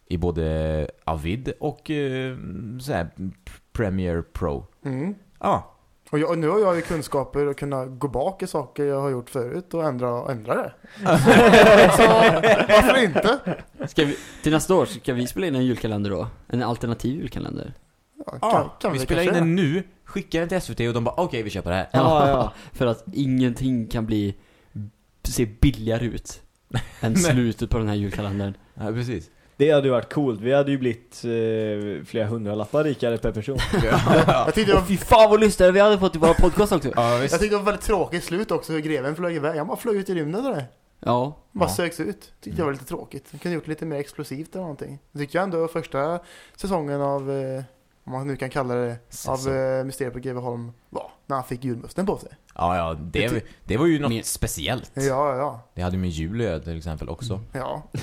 I både Avid och eh, så här, Premiere Pro. Mm. Ja, Och, jag, och nu har jag ju kunskaper att kunna gå bak i saker jag har gjort förut och ändra, ändra det. så varför inte? Ska vi, till nästa år ska vi spela in en julkalender då? En alternativ julkalender? Ja, kan, ja kan vi spelar in den nu, skickar den till SVT och de bara okej vi köper det här. Ja, ja. För att ingenting kan bli, se billigare ut än slutet på den här julkalendern. Ja, precis. Det hade ju varit coolt. Vi hade ju blivit eh, flera hundralappar rikare per person. Jag tyckte var Fy fan vad lyssnare vi hade fått i våra podcast också! Ja, visst. Jag tyckte det var väldigt tråkigt slut också hur greven flög iväg. Han bara flög ut i rymden sådär. Ja. Bara Ja. sögs ut. Tyckte jag var lite tråkigt. Han kunde gjort lite mer explosivt eller någonting. Det tycker jag ändå första säsongen av, eh, om man nu kan kalla det, av Säsong. eh, Mysteriet på Greveholm var när han fick julmusten på sig. Ja, ja, det, det var ju något Mer- speciellt. Ja, ja, ja. Det hade med jul att göra till exempel också. ja.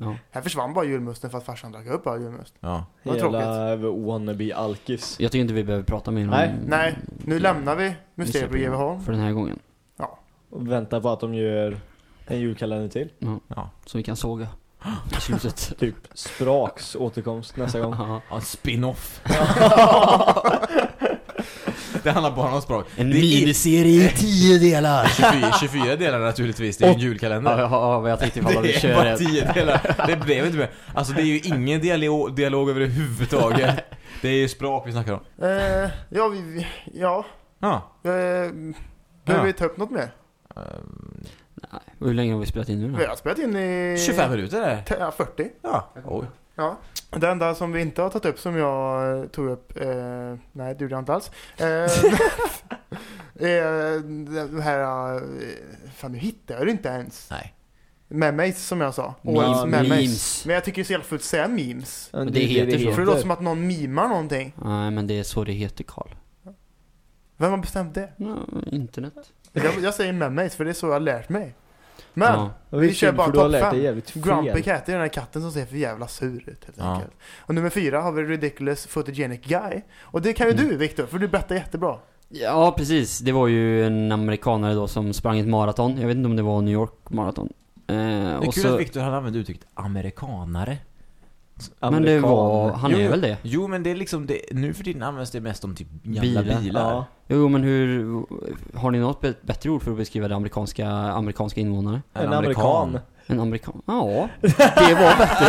ja. Här försvann bara julmusten för att farsan drack upp all julmust. Ja. Vad Hela wannabe-alkis. Jag tycker inte vi behöver prata mer om Nej, Nej, nu lämnar vi Mysteriet på Greveholm. För den här gången. Och väntar på att de gör en julkalender till. Ja. Så vi kan såga i slutet. Typ Spraks återkomst nästa gång. Ja. Ja, spin-off. det handlar bara om språk. En Det är- miniserie i tio delar! 24, 24 delar naturligtvis, det är ju en Ja, julkalender. ja, ja, vad jag tänkte ifall är kör bara det. 10 delar. Det blev inte mer. Alltså det är ju ingen dialog, dialog överhuvudtaget. Det är ju språk vi snackar om. Eh, ja, vi, ja. Ja. Eh, behöver Ja. vi ta upp något mer? Ehm, Nej, hur länge har vi spelat in nu Vi då? har spelat in i... 25 minuter är det. te- Ja, 40. Ja. Oj. Ja. Det enda som vi inte har tagit upp som jag eh, tog upp, eh, nej det gjorde jag inte alls. Eh, är det här, eh, fan nu hittar jag det inte ens. Nej. Memes som jag sa. Årets memes. memes. Men jag tycker det är så jävla fult att säga memes. Men det heter så. För det låter som att någon mimar någonting. Nej, men det är så det heter Karl. Vem har bestämt det? Ja, internet. Jag, jag säger memes för det är så jag har lärt mig. Men, Ja. vi kör bara har topp lärt fem. dig jävligt fel. Grumpy Cat är den här katten som ser för jävla sur ut helt Ja. enkelt. Och nummer fyra har vi Ridiculous Photogenic Guy. Och det kan ju Mm. du Viktor, för du berättar jättebra. Ja, precis. Det var ju en amerikanare då som sprang ett maraton. Jag vet inte om det var New York maraton. Eh, Det är och kul så, att Viktor han använde uttrycket amerikanare. Men det var, han Jo, är jo. väl det? Jo men det är liksom, det, nu för tiden används det mest om typ gamla Bilar. bilar. Ja. Jo, men hur, har ni något bättre ord för att beskriva det amerikanska, amerikanska invånare? En amerikan. En amerikan? Ja, det var bättre.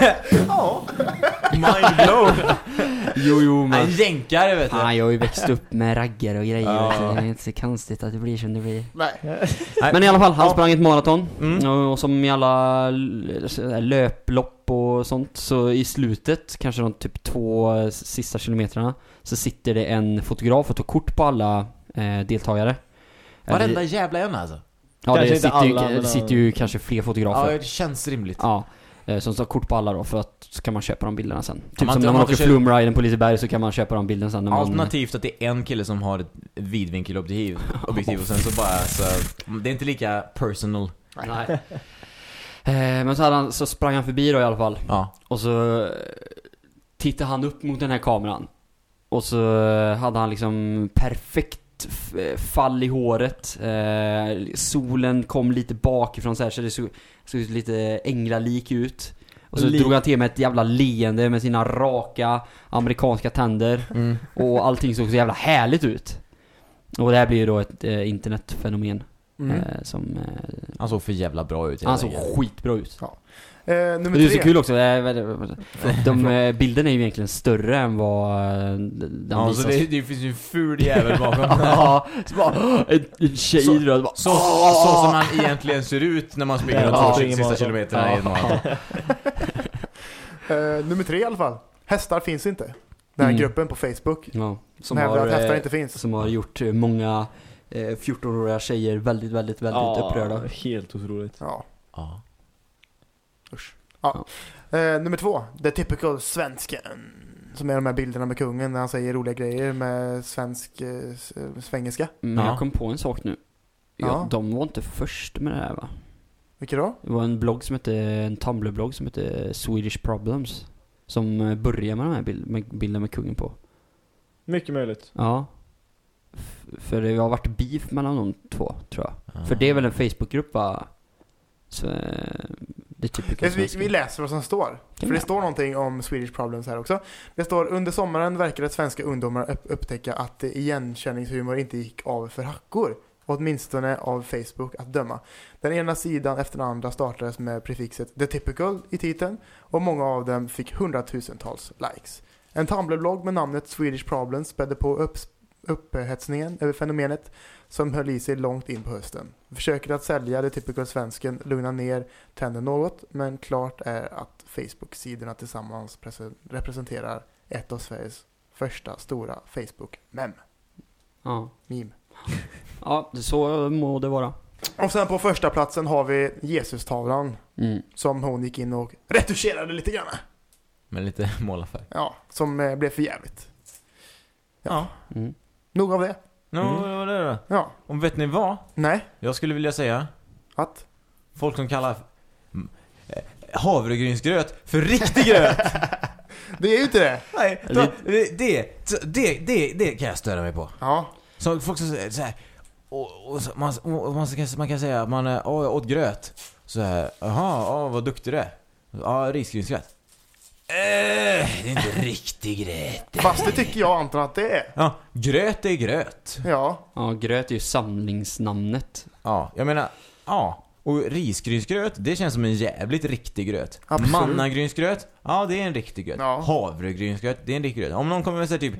Ja. Mind blown! Jo, jo, En men... jänkare vet du. Fan, jag har ju växt upp med raggare och grejer, Ja. så det är inte så konstigt att det blir som det blir. Nej. Men i alla fall, han Ja. sprang ett maraton. Mm. Och, och som i alla löplopp och sånt, så i slutet, kanske de typ två eh, sista kilometrarna, så sitter det en fotograf och tar kort på alla eh, deltagare. Varenda Eller- jävla en alltså. Ja, Kanske det sitter, ju, alla, det men- sitter ju kanske fler Ja, fotografer. det känns rimligt. Ja. Eh, Som tar kort på alla då, för att så kan man köpa de bilderna sen. Typ man som när man man åker flumriden på Liseberg så kan man köpa de bilderna sen när man... Alternativt att det är en kille som har ett vidvinkelobjektiv objektiv och sen så bara så, Det är inte lika personal. Nej. Eh, Men så, han, så sprang han förbi då i alla fall. Ja. Och så eh, tittade han upp mot den här kameran. Och så hade han liksom perfekt fall i håret. Eh, solen kom lite bakifrån så här så det såg, såg lite änglalik ut. Och så drog han till med ett jävla leende med sina raka amerikanska tänder. Mm. Och allting såg så jävla härligt ut. Och det här blir ju då ett eh, internetfenomen. Mm. Eh, som... Eh, Han såg för jävla bra ut. han såg skitbra ut. Eh, nummer Det är så kul också, eh, de, bilden är ju egentligen större än vad den Ja, så visas. det, det finns ju en ful jävel bakom. Ja, så bara, en, en tjej Så- så, bara, Så, så som man egentligen ser ut när man springer Ja, de två springer sista maraton. kilometerna i ett maraton. Eh, nummer tre i alla fall. Hästar finns inte. Den här Mm. gruppen på Facebook. ja, Som hävdar att hästar inte finns. som har gjort många eh, 14-åriga tjejer väldigt, väldigt, väldigt Ja, upprörda. Helt otroligt. Ja, Ja. usch. Ja. Eh, nummer två, The Typical Svensken. Som är de här bilderna med kungen när han säger roliga grejer med svensk eh, svengelska. Men Ja. jag kom på en sak nu. Ja, Ja. De var inte först med det här va? Vilket då? Det var en blogg som hette, en Tumblr-blogg som hette Swedish Problems. Som eh, började med de här bild, med bilden med kungen på. Mycket möjligt. Ja. För det har varit beef mellan de två, tror jag. Ja. För det är väl en Facebookgrupp va? Så, eh, det är typiska Vi, vi läser vad som står. För det står någonting om Swedish Problems här också. Det står under sommaren verkade svenska ungdomar upp- upptäcka att eh, igenkänningshumor inte gick av för hackor. Åtminstone av Facebook att döma. Den ena sidan efter den andra startades med prefixet the typical i titeln och många av dem fick hundratusentals likes. En Tumblr-blogg med namnet Swedish Problems spädde på upp, upphetsningen över fenomenet som höll i sig långt in på hösten. Försöket att sälja the typical svensken lugna ner tänder något, men klart är att Facebook-sidorna tillsammans prese- representerar ett av Sveriges första stora Facebook-mem. Ja. Meme. ja, det- så må det vara. Och sen på första platsen har vi Jesus-tavlan Mm. som hon gick in och retuscherade lite grann. Med lite målarfärg. Ja, som eh, blev för jävligt. Ja. Mm. Nog av det. Nå, Mm. det var det då. Ja. Och vet ni vad? Nej. Jag skulle vilja säga Att? folk som kallar mm, eh, havregrynsgröt för riktig gröt. Det är ju inte det. Nej, då, det, det, det, det, det kan jag störa mig på. Ja. Så folk som säger så här, och, och, så- man, och man, kan, man kan säga att man är, åh jag åt gröt. Så här, jaha, åh, vad duktig du är. Ja, risgrynsgröt. Eh, det är inte riktig gröt. Fast det tycker jag Anton att det är. Ja, gröt är gröt. Ja. Ja, gröt är ju samlingsnamnet. Ja, jag menar, ja. Och risgrynsgröt, det känns som en jävligt riktig gröt. Absolut. Mannagrynsgröt, ja det är en riktig gröt. Ja. Havregrynsgröt, det är en riktig gröt. Om någon kommer med så här typ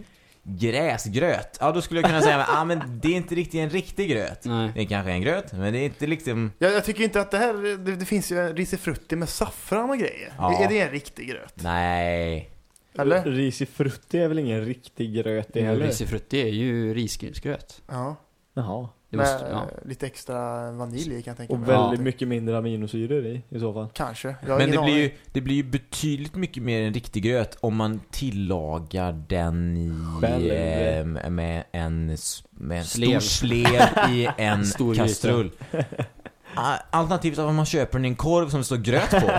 gräsgröt, ja då skulle jag kunna säga ja men det är inte riktigt en riktig gröt. Nej. Det är kanske en gröt, men det är inte liksom... Jag, jag tycker inte att det här, det, det finns ju risifrutti med saffran och grejer. Ja. Är det en riktig gröt? Nej. Eller? Risifrutti är väl ingen riktig gröt det heller? Risifrutti är ju risgrynsgröt. Ja. Jaha. Det med ja. lite extra vanilj kan jag tänka Och mig. väldigt Ja. mycket mindre aminosyror i, i så fall. Kanske. Jag Men det blir, ju, det blir ju betydligt mycket mer en riktig gröt om man tillagar den i, eh, med en, med en Slev. stor slev i en Stor kastrull. Ah, Alternativt att man köper en korv som det står gröt på.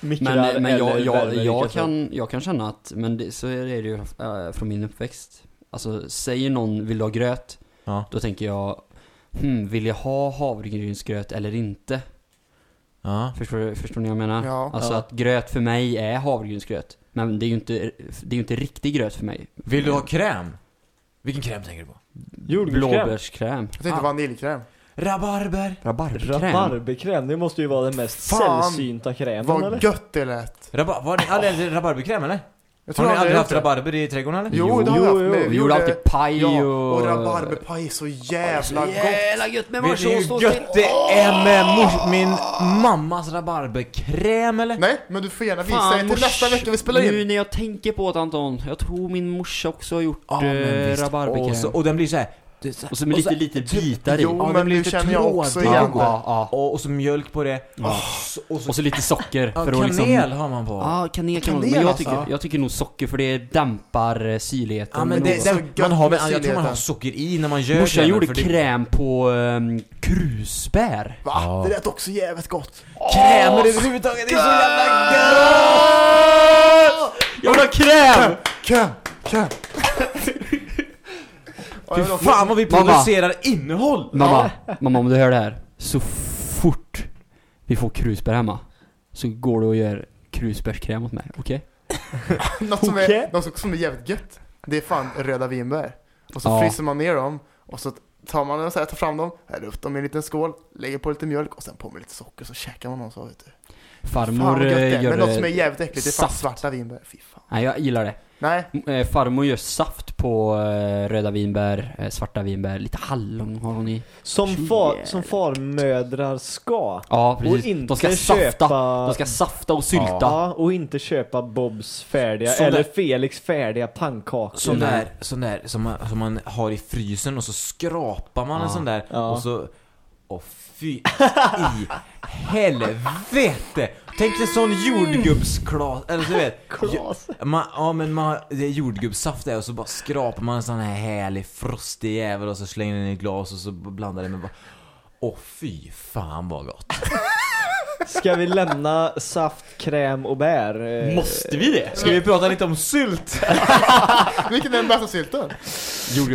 Men, men jag, jag, jag, kan, jag kan känna att, men det, så är det ju äh, från min uppväxt. Alltså, säger någon vill du ha gröt? Ja. Då tänker jag, hmm, vill jag ha havregrynsgröt eller inte? Ja. Förstår, du- förstår ni vad jag menar? Ja. Alltså Ja. att gröt för mig är havregrynsgröt. Men det är ju inte, det är ju inte riktig gröt för mig. Vill du ha kräm? Vilken kräm tänker du på? Jordgubbskräm. Blåbärskräm. Jag tänkte vaniljkräm. Rabarber. Rabarberkräm. Rabarberkräm, det måste ju vara den mest Fan, sällsynta krämen eller? Vad gött det lät. Rabar var ni aldrig rabarberkräm eller? Jag Har ni aldrig haft det. rabarber i trädgården eller? Jo, det har Jo, jag haft. jo, Vi gjorde alltid paj Ja, och... och rabarberpaj så jävla gott. Jävla gött med Vet ni morsås hur gött det är med mors, min mammas rabarberkräm eller? Nej, men du får gärna visa Fan, till mors... nästa vecka vi spelar Nu in. när jag tänker på det Anton, jag tror min morsa också har gjort men eh, rabarberkräm. Och, så, och den blir så här. Det är så här- Och så med lite, lite bitar i. Jo, Ja, men lite känner jag också igen ja, det. ja, ja. och, och så mjölk på det. Ja. Så- Och så, Och så lite socker ja, för att kanel liksom... har man på. Ja, kanel kan man Kanel, Men jag alltså. tycker, jag tycker nog socker för det dämpar eh, syrligheten. Ja men det, så det, gött man har med jag tror man har socker i när man gör Morsan gjorde det- kräm på um, krusbär. Va? Ja. Det lät också jävligt gott. Krämer överhuvudtaget, det är så jävla gött! Jag vill ha kräm! Kräm, kräm. Ja, Fy fan vad vi Mamma. producerar innehåll! Mamma, mamma om du hör det här. Så fort vi får krusbär hemma så går du och gör krusbärskräm åt mig, okej? Något som, Okej. är, något som är jävligt gött. Det är fan röda vinbär. Och så Ja. fryser man ner dem. Och så tar man dem så här, tar fram dem, häller upp dem i en liten skål, lägger på lite mjölk och sen på med lite socker så käkar man dem så vet du. Fan Farmor det eh, gör Men något som är jävligt äckligt det är fan saft. svarta vinbär. Fy fan. Nej, jag gillar det. Nej, Eh, farmor gör saft på eh, röda vinbär, eh, svarta vinbär, lite hallon har hon i. Som, far, som farmödrar ska. Ja, Och precis. inte De ska köpa... safta, de ska safta och sylta. Ja, och inte köpa Bobs färdiga, Sån eller där- Felix färdiga pannkakor. Sån där, sån där som, man, som man har i frysen och så skrapar man en Ja. sån där Ja. och så... Åh fy i helvete! Tänk dig sån jordgubbsklas, eller du vet Klas. man, Ja men man, det är jordgubbssaft där och så bara skrapar man en sån här härlig frostig jävel och så slänger den i ett glas och så blandar det med bara Åh fy fan vad gott! Ska vi lämna saft, kräm och bär? Måste vi det? Ska vi prata lite om sylt? vilken är den bästa sylten?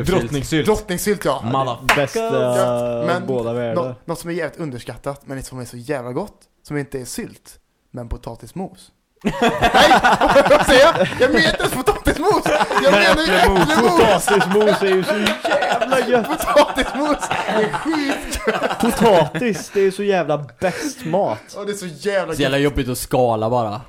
Drottningsylt! Drottningssylt ja. Motherfucker! Bästa. Men båda världar. Nå, något som är jävligt underskattat, men som är så jävla gott, som inte är sylt, men potatismos. Nej! Vad säger jag? Jag menar inte ens potatismos! Jag menar ju äpplemos! Potatismos är ju så jävla gött! Potatismos! Det är sjukt Potatis, det är så jävla bäst mat. Ja, det är så jävla Så jävla gött. jobbigt att skala bara.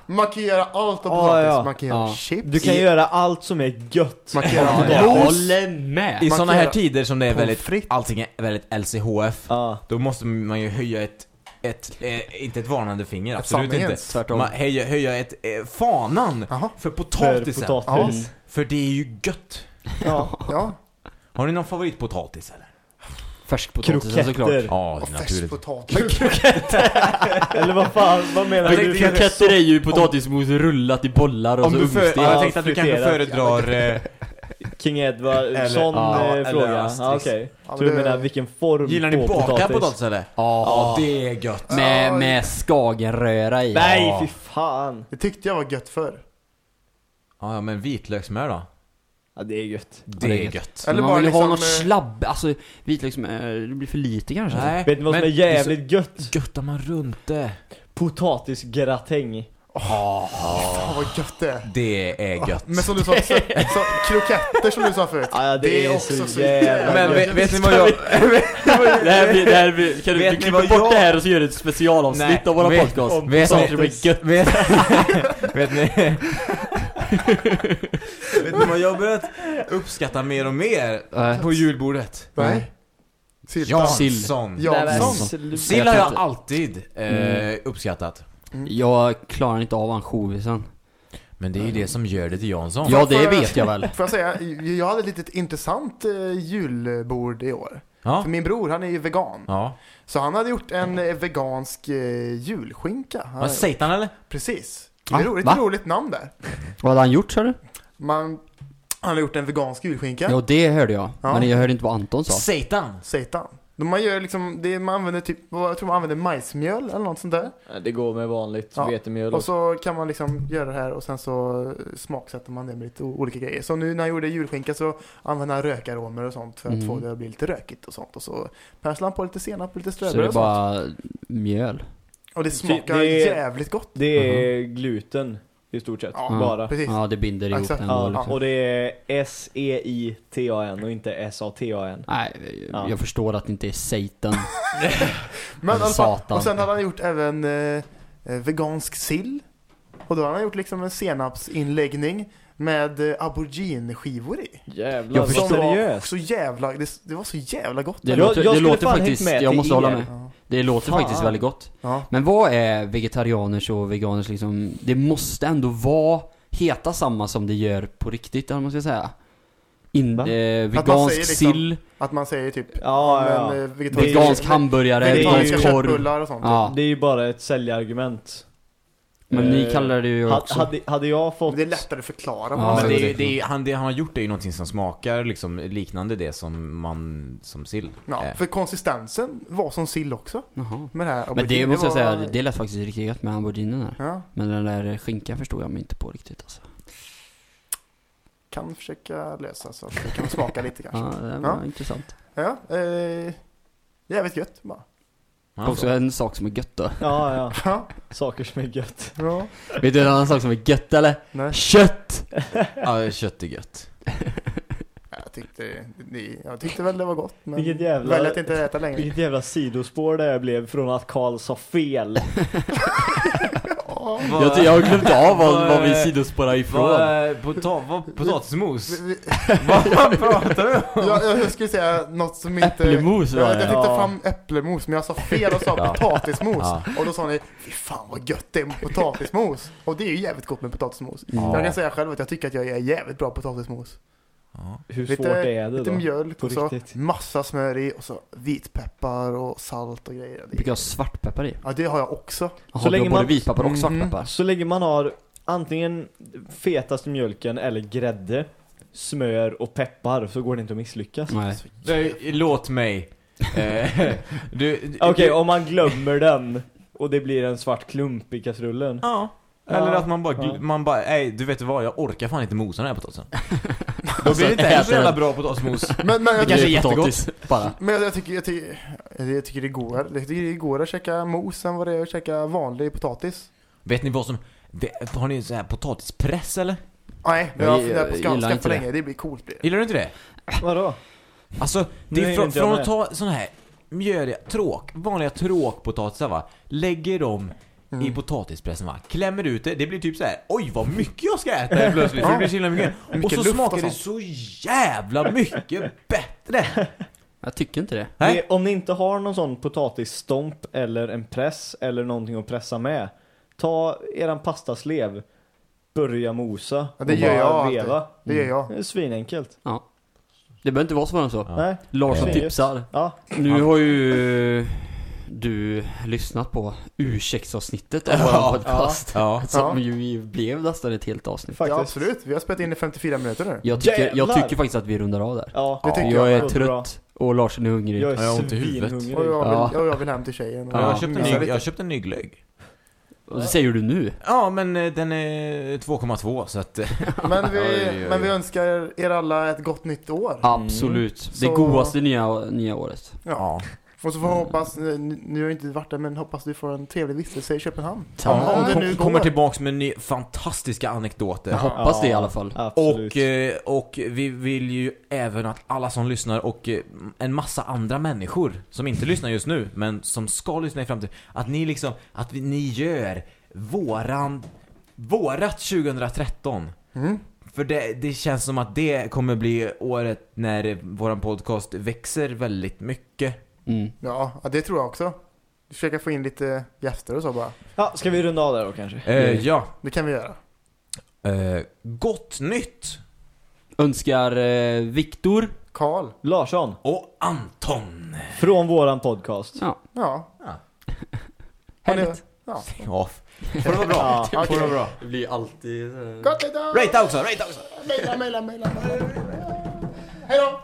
Göra allt av Ja, potatis. ja. Göra Ja. chips. Du kan göra allt som är gött. Kan göra jag håller med. I kan här tider som det är väldigt, frites. allting är väldigt LCHF Ja. Då måste man ju höja ett, ett eh, inte ett varnande finger, Ett absolut inte sanningens. Tvärtom. man höja, höja ett, eh, fanan Jaha. för För potatisen potatis. För det är ju gött Ja. ja. Har ni någon favoritpotatis eller? Färskpotatisen Kroketter. såklart. Ja, Och färsk naturligt potatis. Eller vad fan, vad menar Jag du? tänkte- Kroketter är ju potatismos rullat i bollar och Om så du, för, ugnsstekt. ja, jag Ja, tänkte att du kanske friterat. föredrar, eh, King Edward, Eller- sån ja, eh, eller fråga? Asterix. Ja, okej. Ja, Så du det- menar vilken form gillar ni på bakad potatis? potatis eller? Ja. Ja, det är gött Med, med skagenröra i. Nej, fy fan. Det tyckte jag var gött förr. Ja, ja, men vitlökssmör då? Ja, det är gött. Det det är gött. gött Eller man bara vill ju ha liksom, något eh, slabb, alltså vitlökssmör, det blir för lite kanske. Nej, Vet ni vad som är jävligt gött? det är så Gött om man runt det Potatisgratäng. Fan vad gött det är. Det är gött Men som du sa, så, så, kroketter som du sa förut. Ja, ja, det, är, också så så jävla Men vet, vet ni vad jag... Det här blir, det här blir, kan du, Vet du vad bort jag- det här och så gör du ett specialavsnitt Nej, av våra vet- podcast. om Vet Saker som är gött. vet, vet ni Vet ni vad jag börjat uppskatta mer och mer Nej. på julbordet? Nej. Sylta. Jansson Jansson. Sill har Jag alltid eh, uppskattat Jag klarar inte av ansjovisen. Men det är ju det som gör det till Jansson Ja, det vet jag väl. Får jag säga, jag hade ett litet intressant eh, julbord i år. Ja, För min bror, han är ju vegan. ja. Så han hade gjort en eh, vegansk eh, julskinka. Hade- Satan eller? Precis. Va? Det är roligt, Va? ett roligt namn där. Vad hade han gjort sa du? Man, han har gjort en vegansk julskinka. Ja, det hörde jag. Ja. Men jag hörde inte vad Anton sa. Satan! Satan. De Man gör liksom, det, man använder typ, jag tror man använder majsmjöl eller något sånt där. Ja, Det går med vanligt Ja. vetemjöl. Och så kan man liksom göra det här och sen så smaksätter man det med lite olika grejer. Så nu när jag gjorde julskinka så använde han rökaromer och sånt för att Mm. få det att bli lite rökigt och sånt. Och så penslade han på lite senap och lite Så det ströbröd är och sånt. bara mjöl. Och det smakar det är- jävligt gott. Det är gluten i stort sett. Ja, Bara. Precis. Ja, det binder ihop Exakt. ändå Ja, liksom. och det är S-E-I-T-A-N och inte S-A-T-A-N. Nej, Ja. jag förstår att det inte är Satan. Men i alla fall, Satan. och sen hade han gjort även eh, eh, vegansk sill. Och då har han gjort liksom en senapsinläggning med eh, aubergine-skivor i. Jävlar, Jag förstår- Som var seriöst. så jävla, det, det var så jävla gott. Det Jag- låter, jag det skulle låter faktiskt, jag måste hålla er. med. Ja. Det låter Fan. faktiskt väldigt gott. Ja. Men vad är vegetarianers och veganers liksom, det måste ändå vara, heta samma som det gör på riktigt, eller man ska säga. In, eh, vegansk liksom- sill, Att man säger typ Ja, ja, men, eh, vegetarisk, vegansk hamburgare, vegetariska vegansk korv. köttbullar och sånt. Ja, Det är ju bara ett säljargument. Men ni Eh, kallar det ju också. Hade, hade jag Men fått... det är lättare att förklara. Ja, Men det, är, det, är, han, det han har gjort är ju någonting som smakar liksom liknande det som man, som sill ja, är. för konsistensen var som sill också. Jaha. Med det här Men det måste jag var- säga, det lät faktiskt riktigt gött med auberginen där. Ja, Men den där skinkan förstod jag mig inte på riktigt alltså. kan försöka lösa så att det kan smaka lite kanske. Ja, det var Ja. intressant. Ja, eh, jävligt gött bara. Ja, Också en sak som är gött då. Ja, ja. Saker som är gött. ja. Vet du en annan sak som är gött eller? Nej. Kött! ja, kött är gött. Jag tyckte, det, jag tyckte väl det var gott men Vilket jävla- väljer att inte äta längre. Vilket jävla sidospår det blev från att Karl sa fel. Ja, Ja. Jag, jag har glömt av vad, vad vi sidospårar ifrån. Vad, pota, vad, potatismos? Vad pratar du om? Jag, jag skulle säga något som inte... Äpplemos var jag, jag tänkte Ja. fram äpplemos, men jag sa fel och sa Ja. potatismos. Ja. Och då sa ni, fy fan vad gött det är med potatismos. Och det är ju jävligt gott med potatismos. Ja. Jag kan säga själv att jag tycker att jag är jävligt bra på potatismos. Ja. Hur Lite- svårt är det Lite då? mjölk och så riktigt. massa smör i och så vitpeppar och salt och grejer. Jag Det brukar är, svartpeppar i. ja, det har jag också. Jaha, Så du länge både man- vitpeppar och Mhm. svartpeppar. Så länge man har antingen fetaste mjölken eller grädde, smör och peppar så går det inte att misslyckas. Nej. Nej, Låt mig. Eh, du, Okej, du- om man glömmer den och det blir en svart klump i kastrullen. Ja. Eller Ja. att man bara, Ja. man bara, nej du vet vad, jag orkar fan inte mosa den här potatisen. Då blir det inte heller så jävla bra potatismos. Men, men, jag, Det kanske är jättegott. bara. men jag, jag, tycker, jag, tycker, jag tycker det går. Jag tycker det går att käka mos än vad det är att käka vanlig potatis. Vet ni vad som, det, har ni så här potatispress eller? Nej, men Jag jag har gi- funderat på jag att skaffa inte det. länge. Det blir coolt det. Gillar du inte det? Vadå? Alltså, det är från, jag från att ta såna här mjöliga, tråk, vanliga tråkpotatisar va, lägger dem i Mm. potatispressen va, klämmer ut det, det blir typ så här. oj vad mycket jag ska äta plötsligt, för det blir så himla mycket. Och så smakar det sånt. så jävla mycket bättre! Jag tycker inte det. Nej. Om ni inte har någon sån potatisstomp eller en press eller någonting att pressa med. Ta eran pastaslev, börja mosa Ja, det och gör bara jag alltid. veva. Det gör jag. Det är svinenkelt. Det behöver inte vara svårare än så. Ja. Nej. Larsson tipsar. Ja. Nu har ju du lyssnat på ursäktsavsnittet av Ja. vår podcast. Ja. Som Ja. ju blev nästan ett helt avsnitt. Faktiskt. Ja, absolut. Vi har spelat in i 54 minuter nu. Jag tycker, jag tycker faktiskt att vi rundar av där. Ja, Det tycker jag jag är trött och Larsson är hungrig. Jag Ja, är ont i huvudet. Och jag, vill, Ja. och jag vill hem till tjejen. och Jag, har Ja, köpt en ny, jag har köpt en ny glögg. Och det säger du nu? Ja, men eh, den är 2,2 så att... Men vi, Oj, oj, oj. men vi önskar er alla ett gott nytt år. Absolut. Det Så- godaste nya, nya året. Ja. Och så får jag hoppas, eh, nu har jag inte varit där, men hoppas du får en trevlig vistelse i Köpenhamn. Ja, Om, om det nu kommer går. tillbaks med ny, fantastiska anekdoter. Jag hoppas det i alla fall. Absolut. Och, eh, och vi vill ju även att alla som lyssnar och eh, en massa andra människor som inte lyssnar just nu men som ska lyssna i framtiden att ni liksom, att vi, ni gör våran, vårat 2013 Mm. för det, det känns som att det kommer bli året när våran podcast växer väldigt mycket. Mm. Ja, det tror jag också. Försöka få in lite gäster och så bara. Ja, ska vi runda av där då kanske? Eh, ja, Det kan vi göra. eh, gott nytt! Önskar eh, Viktor. Karl. Larsson, Och Anton! från våran podcast. Ja, Ja. Ja. Härligt. Ja. Ja, får det vara bra. Ja, Får det vara bra. Det blir alltid... Gott nytt! Rata också, rata också! Maila, maila, maila. Hej då!